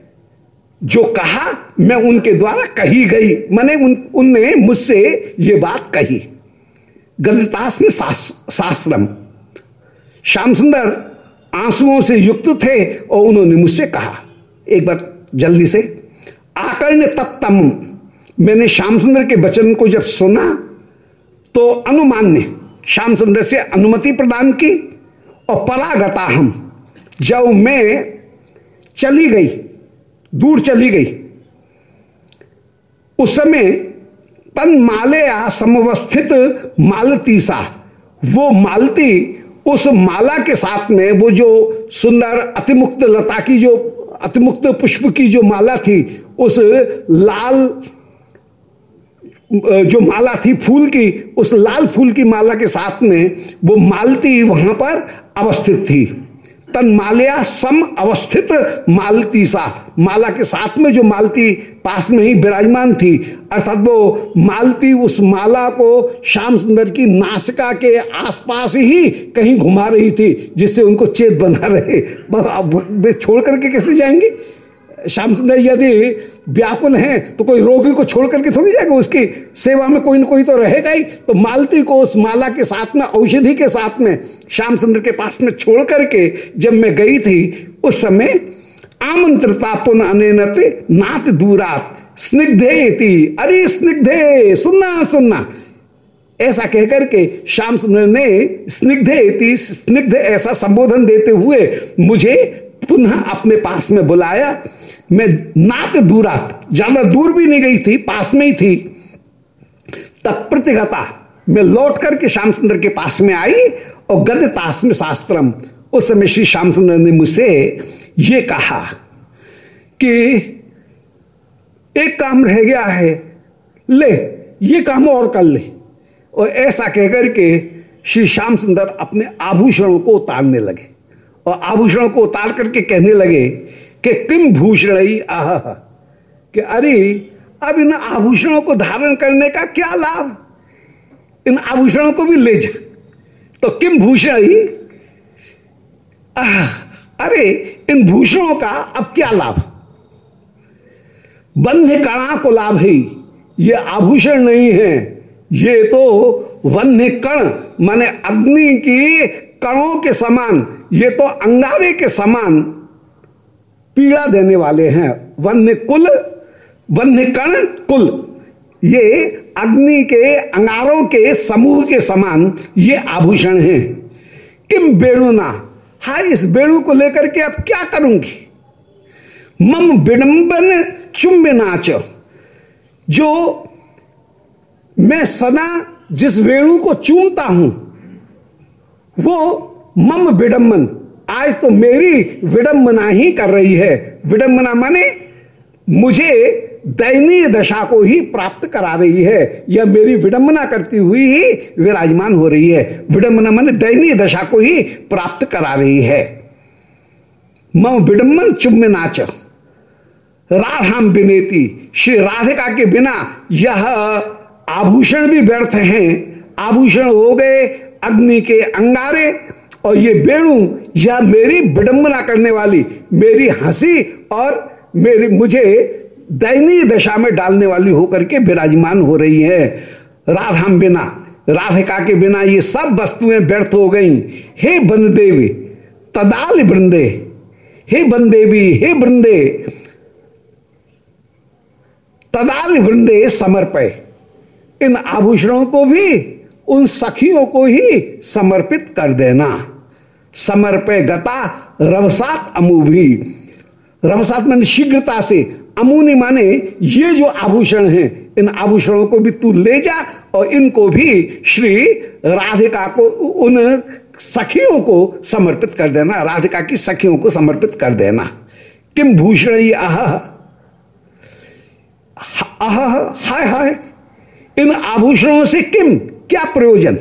Speaker 1: जो कहा, मैं उनके द्वारा कही गई। मैंने उन, उनने मुझसे ये बात कही। गदतास में शास्त्रम। श्याम सुंदर आंसुओं से युक्त थे और उन्होंने मुझसे कहा। एक बार जल्दी से। आकर्ण तत्तम। मैंने श्याम सुंदर के वचन को जब सुना तो अनुमान ने श्याम सुंदर से अनुमति प्रदान की और परागता हम। जब मैं चली गई, दूर चली गई। उस समय तन माले समवस्थित मालती सा। वो मालती उस माला के साथ में वो जो सुंदर अतिमुक्त लता की जो, अतिमुक्त पुष्प की जो माला थी, उस लाल जो माला थी फूल की, उस लाल फूल की माला के साथ में वो मालती वहाँ पर अवस्थित थी। तन माल्या सम अवस्थित मालती सा। माला के साथ में जो मालती पास में ही विराजमान थी, अर्थात वो मालती उस माला को श्याम सुंदर की नासिका के आसपास ही कहीं घुमा रही थी, जिससे उनको चेत बना रहे। बस अब छोड़ करके कैसे जाएँगे? श्याम सुंदर, यदि व्याकुल हैं तो कोई रोगी को छोड़ करके थोड़ी जाएगा? उसकी सेवा में कोई ना कोई तो रहेगा ही। तो मालती को उस माला के साथ में, औषधि के साथ में, श्याम सुंदर के पास में छोड़ करके, जब मैं गई थी, उस समय आमंत्रता पुनः अनते नाथ दूरात स्निग्धे थी अरे स्निग्धे, सुनना सुनना। ऐसा कहकर के श्याम सुंदर ने स्निग्धे स्निग्ध ऐसा संबोधन देते हुए मुझे पुनः अपने पास में बुलाया। मैं नात दूरात ज़्यादा दूर भी नहीं गई थी, पास में ही थी। तब प्रतिगता मैं लौट करके श्याम सुंदर के पास में आई और गद में शास्त्रम, उस समय श्री श्याम सुंदर ने मुझसे ये कहा कि एक काम रह गया है, ले, ये काम और कर ले। और ऐसा कहकर के श्री श्याम सुंदर अपने आभूषणों को उतारने लगे। और आभूषणों को उतार करके कहने लगे कि किम भूषण आह कि अरे, अब इन आभूषणों को धारण करने का क्या लाभ? इन आभूषणों को भी ले जा। तो किम भूषण आह, अरे, इन भूषणों का अब क्या लाभ? बंध कणा को लाभ है। ये आभूषण नहीं है। ये तो वन्य कण, माने अग्नि की कणों के समान, ये तो अंगारे के समान पीड़ा देने वाले हैं। वन्य कुल, वन्य कण कुल। ये अग्नि के, अंगारों के, समूह के समान ये आभूषण हैं। किम वेणुना हा इस वेणु को लेकर के अब क्या करूँगी? मम विडंबन चुम्ब नाच। जो मैं सदा जिस वेणु को चूमता हूँ, वो मम विडंबन। आज तो मेरी विडंबना ही कर रही है। विडंबना माने मुझे दयनीय दशा को ही प्राप्त करा रही है। यह मेरी विडंबना करती हुई ही विराजमान हो रही है। विडंबना माने दयनीय दशा को ही प्राप्त करा रही है। मम विडंबन चुम्ब नाच। राधाम बिनेती श्री राधिका के बिना यह आभूषण भी व्यर्थ हैं। आभूषण हो गए अग्नि के अंगारे। और ये वेणु यह मेरी विडंबना करने वाली, मेरी हँसी और मेरी, मुझे दयनीय दशा में डालने वाली होकर के विराजमान हो रही है। राधाम बिना, राधिका के बिना ये सब वस्तुएँ व्यर्थ हो गई। हे बंदेवी तदाल वृंदे, हे बंदेवी हे वृंदे, तदाल वृंदे समर्पय। इन आभूषणों को भी उन सखियों को ही समर्पित कर देना। समर्पय गता रवसात अमू भी रवसात मैंने शीघ्रता से। अमूनी माने ये जो आभूषण हैं, इन आभूषणों को भी तू ले जा और इनको भी श्री राधिका को, उन सखियों को समर्पित कर देना। राधिका की सखियों को समर्पित कर देना। किम भूषण ये आह आह हाय हाय। इन आभूषणों से किम? क्या प्रयोजन?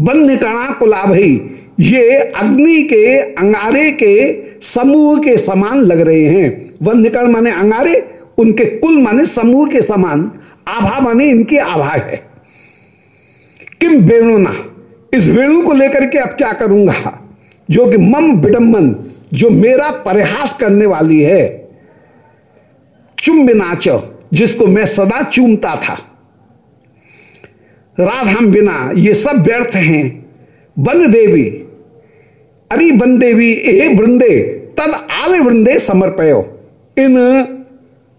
Speaker 1: बंध कणा को लाभ ही। ये अग्नि के, अंगारे के, समूह के समान लग रहे हैं। बंधकर्ण माने अंगारे, उनके कुल माने समूह के समान। आभा माने इनकी आभा है। किम वेणुना इस वेणु को लेकर के अब क्या करूँगा? जो कि मम विडम्बन जो मेरा परिहास करने वाली है। चुंब नाच जिसको मैं सदा चूमता था। राधाम बिना ये सब व्यर्थ हैं। बन देवी अरे बन देवी ए वृंदे, तद आल वृंदे समर्पयो। इन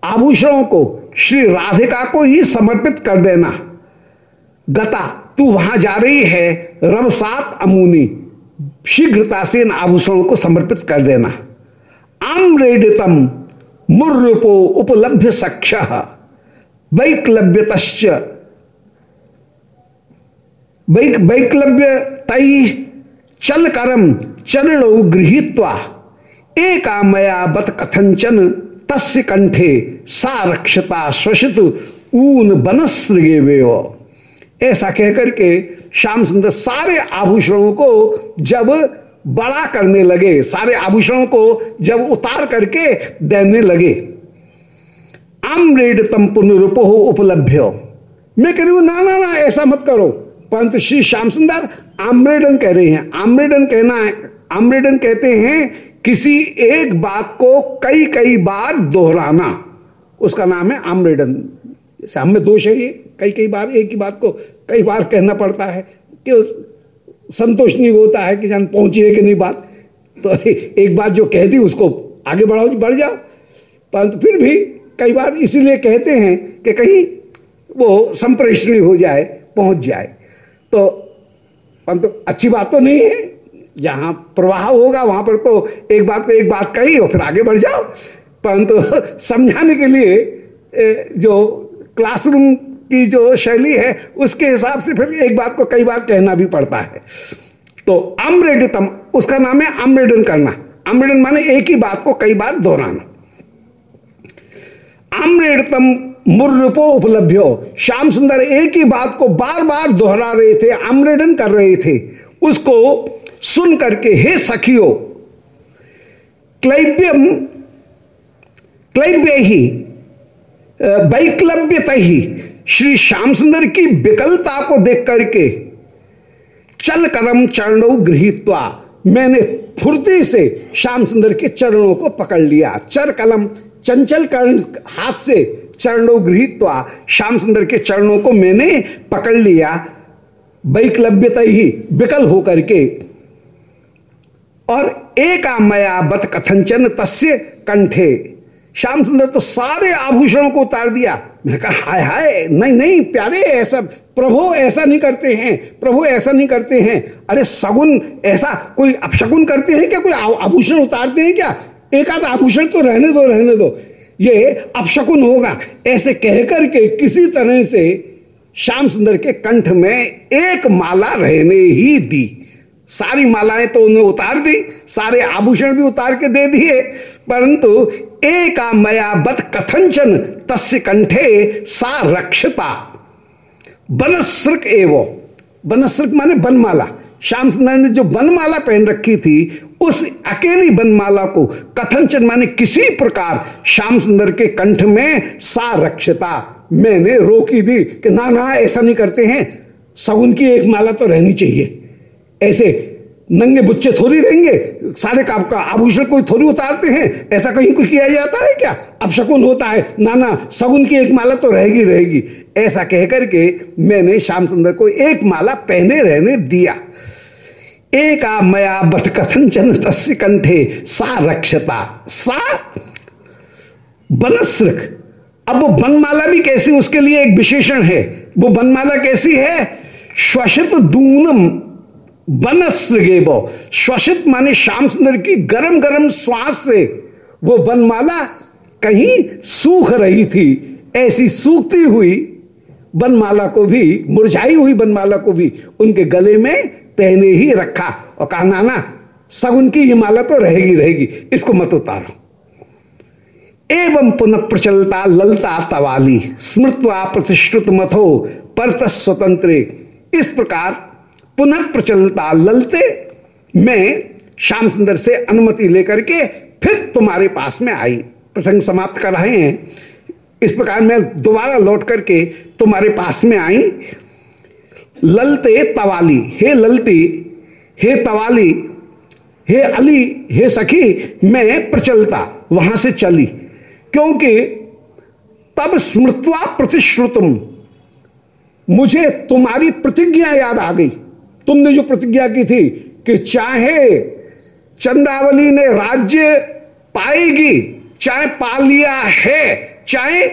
Speaker 1: आभूषणों को श्री राधिका को ही समर्पित कर देना। गता, तू वहाँ जा रही है रवसात अमूनी। शीघ्रता से इन आभूषणों को समर्पित कर देना। आम्रेडितम मुर्रूपो उपलब्ध सक्ष वैक्लव्यत वैक्लव्य तई चल करम चरण गृहीत्वा। एका मया बत कथंचन तस्य कंठे सारक्षता स्वशित, ऊन बनस्रगे वे ऐसा कहकर के श्याम सुंदर सारे आभूषणों को जब बड़ा करने लगे, सारे आभूषणों को जब उतार करके देने लगे। आम्रेड तम पुनरुप उपलब्ध मैं कह रही हूँ, ना ना ना, ऐसा मत करो। परंतु श्री श्याम सुंदर आम्रेडन कह रहे हैं। आम्रेडन कहना है, आम्रेडन कहते हैं, किसी एक बात को कई कई बार दोहराना। उसका नाम है आम्रेडन। जैसे हमें दोष है ये, कई कई बार एक ही बात को कई बार कहना पड़ता है कि संतोष नहीं होता है कि जान पहुँची है कि नहीं बात। तो एक बात जो कह दी, उसको आगे बढ़ाओ, बढ़ जाओ। परंतु फिर भी कई बार इसीलिए कहते हैं कि कहीं वो संप्रेषणी हो जाए, पहुँच जाए। तो परंतु अच्छी बात तो नहीं है। जहाँ प्रवाह होगा, वहाँ पर तो एक बात को एक बात कही और फिर आगे बढ़ जाओ। परंतु समझाने के लिए जो क्लासरूम की जो शैली है, उसके हिसाब से फिर एक बात को कई बार कहना भी पड़ता है। तो अम्रेडितम, उसका नाम है अम्रेडन करना। अम्रेडन माने एक ही बात को कई बार दोहराना। अम्रेडतम मुर्रपो उपलब्ध श्याम सुंदर एक ही बात को बार बार दोहरा रहे थे अम्रेडन कर रहे थे। उसको सुन करके, हे सखियो, क्लैब्यम, क्लैब्य ही वैक्लव्यत ही श्री श्याम सुंदर की विकलता को देख करके, चल करम चरणों गृहित्वा, मैंने फुर्ती से श्याम सुंदर के चरणों को पकड़ लिया। चर कलम, चंचल कर्ण हाथ से चरणों गृहित्वा श्याम सुंदर के चरणों को मैंने पकड़ लिया। वैकलभ्यता ही विकल होकर के। और एक मया बत कथनचन तस्य कंठे। श्याम सुंदर तो सारे आभूषणों को उतार दिया। मैंने कहा, हाय हाय, नहीं नहीं, प्यारे, ऐसा प्रभु ऐसा नहीं करते हैं, प्रभु ऐसा नहीं करते हैं। अरे सगुन ऐसा कोई अपशगुन करते हैं क्या? कोई आभूषण उतारते हैं क्या? एक आध आभूषण तो रहने दो रहने दो। ये अपशकुन होगा। ऐसे कहकर के किसी तरह से श्याम सुंदर के कंठ में एक माला रहने ही दी। सारी मालाएँ तो उन्हें उतार दी, सारे आभूषण भी उतार के दे दिए, परंतु एक मया बत कथंचन तस्य कंठे सा रक्षता बनस्रक एवं। बनस्रक माने बनमाला। श्याम सुंदर ने जो बनमाला पहन रखी थी, उस अकेली बनमाला को कथनचन माने किसी प्रकार श्याम सुंदर के कंठ में सा रक्षता मैंने रोकी दी कि ना ना, ऐसा नहीं करते हैं। सगुन की एक माला तो रहनी चाहिए। ऐसे नंगे बुच्चे थोड़ी रहेंगे, सारे काम का आभूषण कोई थोड़ी उतारते हैं। ऐसा कहीं कोई किया जाता है क्या? अब शकुन होता है। ना ना, सगुन की एक माला तो रहेगी रहेगी। ऐसा कहकर के मैंने श्याम सुंदर को एक माला पहने रहने दिया। एक मया बथ कथन तस्य कंठे सा रक्षता। सा बनस्रक। अब वो बनमाला भी कैसी, उसके लिए एक विशेषण है। वो बनमाला कैसी है? श्वसित दूनम बनस्रगेब। श्वसित माने श्याम सुंदर की गरम गरम श्वास से वो बनमाला कहीं सूख रही थी। ऐसी सूखती हुई बनमाला को भी, मुरझाई हुई बनमाला को भी उनके गले में पहने ही रखा और कहा, नाना सगुन की ये माला तो रहेगी रहेगी, इसको मत उतारो। एवं पुनः प्रचलता, ललता, तवाली, स्मृतवा प्रतिष्ठित मथो, परत स्वतंत्र। इस प्रकार पुनः प्रचलता, ललते, मैं श्याम सुंदर से अनुमति लेकर के फिर तुम्हारे पास में आई। प्रसंग समाप्त कर रहे हैं। इस प्रकार मैं दोबारा लौट करके तुम्हारे पास में आई। ललते तवाली। हे ललती, हे तवाली, हे अली, हे सखी, मैं प्रचलता, वहाँ से चली। क्योंकि तब स्मृतवा प्रतिश्रुतम। मुझे तुम्हारी प्रतिज्ञा याद आ गई। तुमने जो प्रतिज्ञा की थी कि चाहे चंद्रावली ने राज्य पाएगी, चाहे पा लिया है, चाहे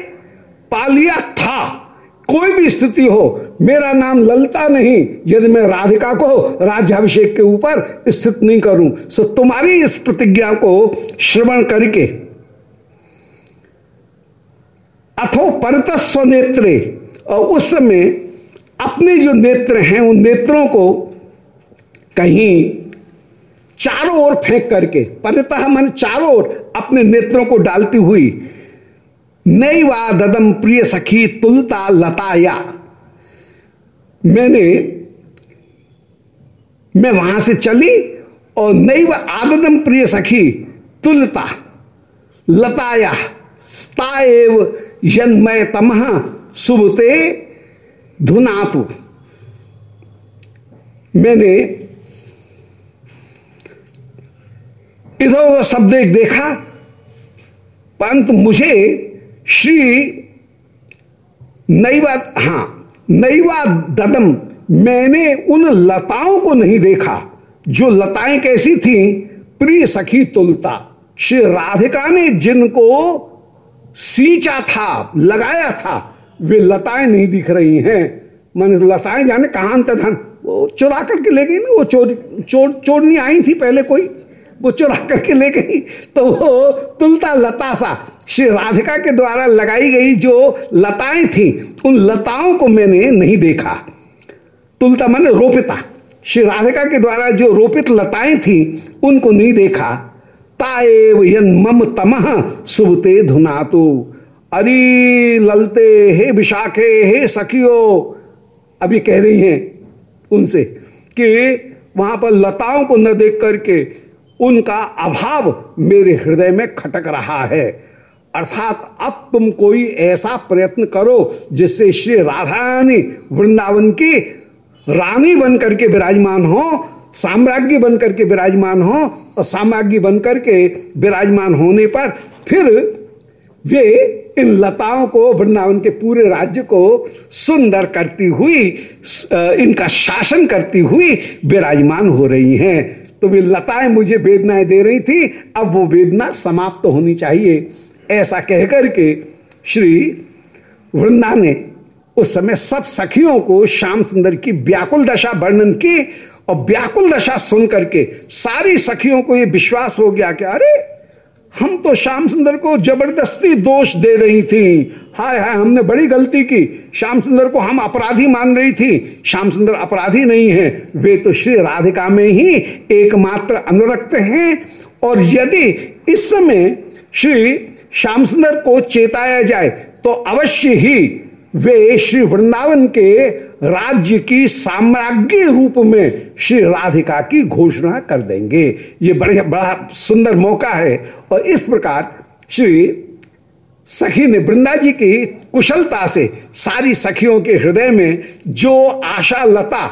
Speaker 1: पा लिया था कोई भी स्थिति हो, मेरा नाम ललता नहीं। यदि मैं राधिका को राज्याभिषेक के ऊपर स्थित नहीं करूँ तो तुम्हारी इस प्रतिज्ञा को श्रवण करके अथो परत स्वनेत्रे और उस समय अपने जो नेत्र हैं, उन नेत्रों को कहीं चारों ओर फेंक करके, परितः मन चारों ओर अपने नेत्रों को डालती हुई नई वा ददम प्रिय सखी तुलता लताया। मैंने, मैं वहाँ से चली और नई आददम प्रिय सखी तुलता लताया। स्ताएव यन्मय तमह सुबते धुनातु। मैंने इधर उधर सब देख देखा, परंतु मुझे श्री नईवा हाँ नईवा ददम, मैंने उन लताओं को नहीं देखा, जो लताएँ कैसी थी, प्रिय सखी तुलता। श्री राधिका ने जिनको सींचा था, लगाया था, वे लताएँ नहीं दिख रही हैं। मन लताएँ जाने कहाँ धन वो चुरा करके ले गई ना, वो चोर चोर, चोरनी आई थी पहले कोई? वो चुरा करके ले गई। तो वो तुलता लता सा, श्री राधिका के द्वारा लगाई गई जो लताएँ थी, उन लताओं को मैंने नहीं देखा। तुलता मैंने रोपिता। श्री राधिका के द्वारा जो रोपित लताएँ थी, उनको नहीं देखा। ताएव यन मम तमह सुबते धुनातु। अरे ललते हे विशाखे हे सखियो। अभी कह रही हैं उनसे कि वहाँ पर लताओं को न देख करके उनका अभाव मेरे हृदय में खटक रहा है। अर्थात अब तुम कोई ऐसा प्रयत्न करो जिससे श्री राधारानी वृंदावन की रानी बन करके विराजमान हो, साम्राज्ञी बन करके विराजमान हो और साम्राज्ञी बन करके विराजमान होने पर फिर वे इन लताओं को, वृंदावन के पूरे राज्य को सुंदर करती हुई इनका शासन करती हुई विराजमान हो रही हैं। तो वे लताएँ मुझे वेदनाएँ दे रही थी, अब वो वेदना समाप्त तो होनी चाहिए। ऐसा कहकर के श्री वृंदा ने उस समय सब सखियों को श्याम सुंदर की व्याकुल दशा वर्णन की और व्याकुल दशा सुन करके सारी सखियों को ये विश्वास हो गया कि अरे हम तो श्याम सुंदर को ज़बरदस्ती दोष दे रही थी। हाय हाय, हमने बड़ी गलती की। श्याम सुंदर को हम अपराधी मान रही थी। श्याम सुंदर अपराधी नहीं है। वे तो श्री राधिका में ही एकमात्र अनुरक्त हैं। और यदि इस समय श्री श्याम सुंदर को चेताया जाए तो अवश्य ही वे श्री वृंदावन के राज्य की साम्राज्य रूप में श्री राधिका की घोषणा कर देंगे। ये बड़े बड़ा सुंदर मौका है। और इस प्रकार श्री सखी ने वृंदा जी की कुशलता से सारी सखियों के हृदय में जो आशा लता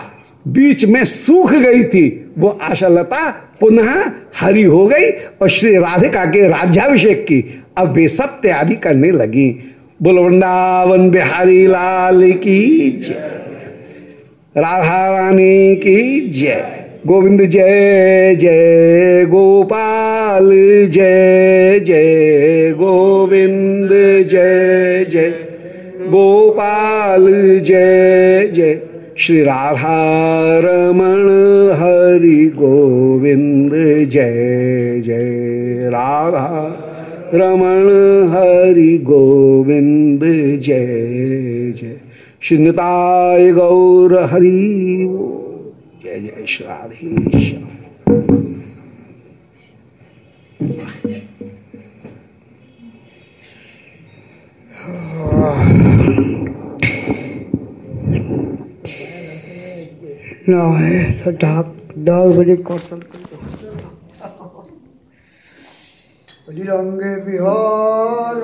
Speaker 1: बीच में सूख गई थी, वो आशा लता पुनः हरी हो गई और श्री राधिका के राज्याभिषेक की अब वे सब तैयारी करने लगी। बोल वृंदावन बिहारी लाल की जय। राधा रानी की जय। गोविंद जय जय गोपाल जय जय गोविंद जय जय गोपाल जय जय श्री राधा रमण हरि गोविंद जय जय राधा। रमण हरि गोविंद, जय जय। श्रीताय गौर हरि, जय जय। श्राधेश
Speaker 2: ना है तो ढाक दाग बड़े कौशल অলিরঙ্গে বিহর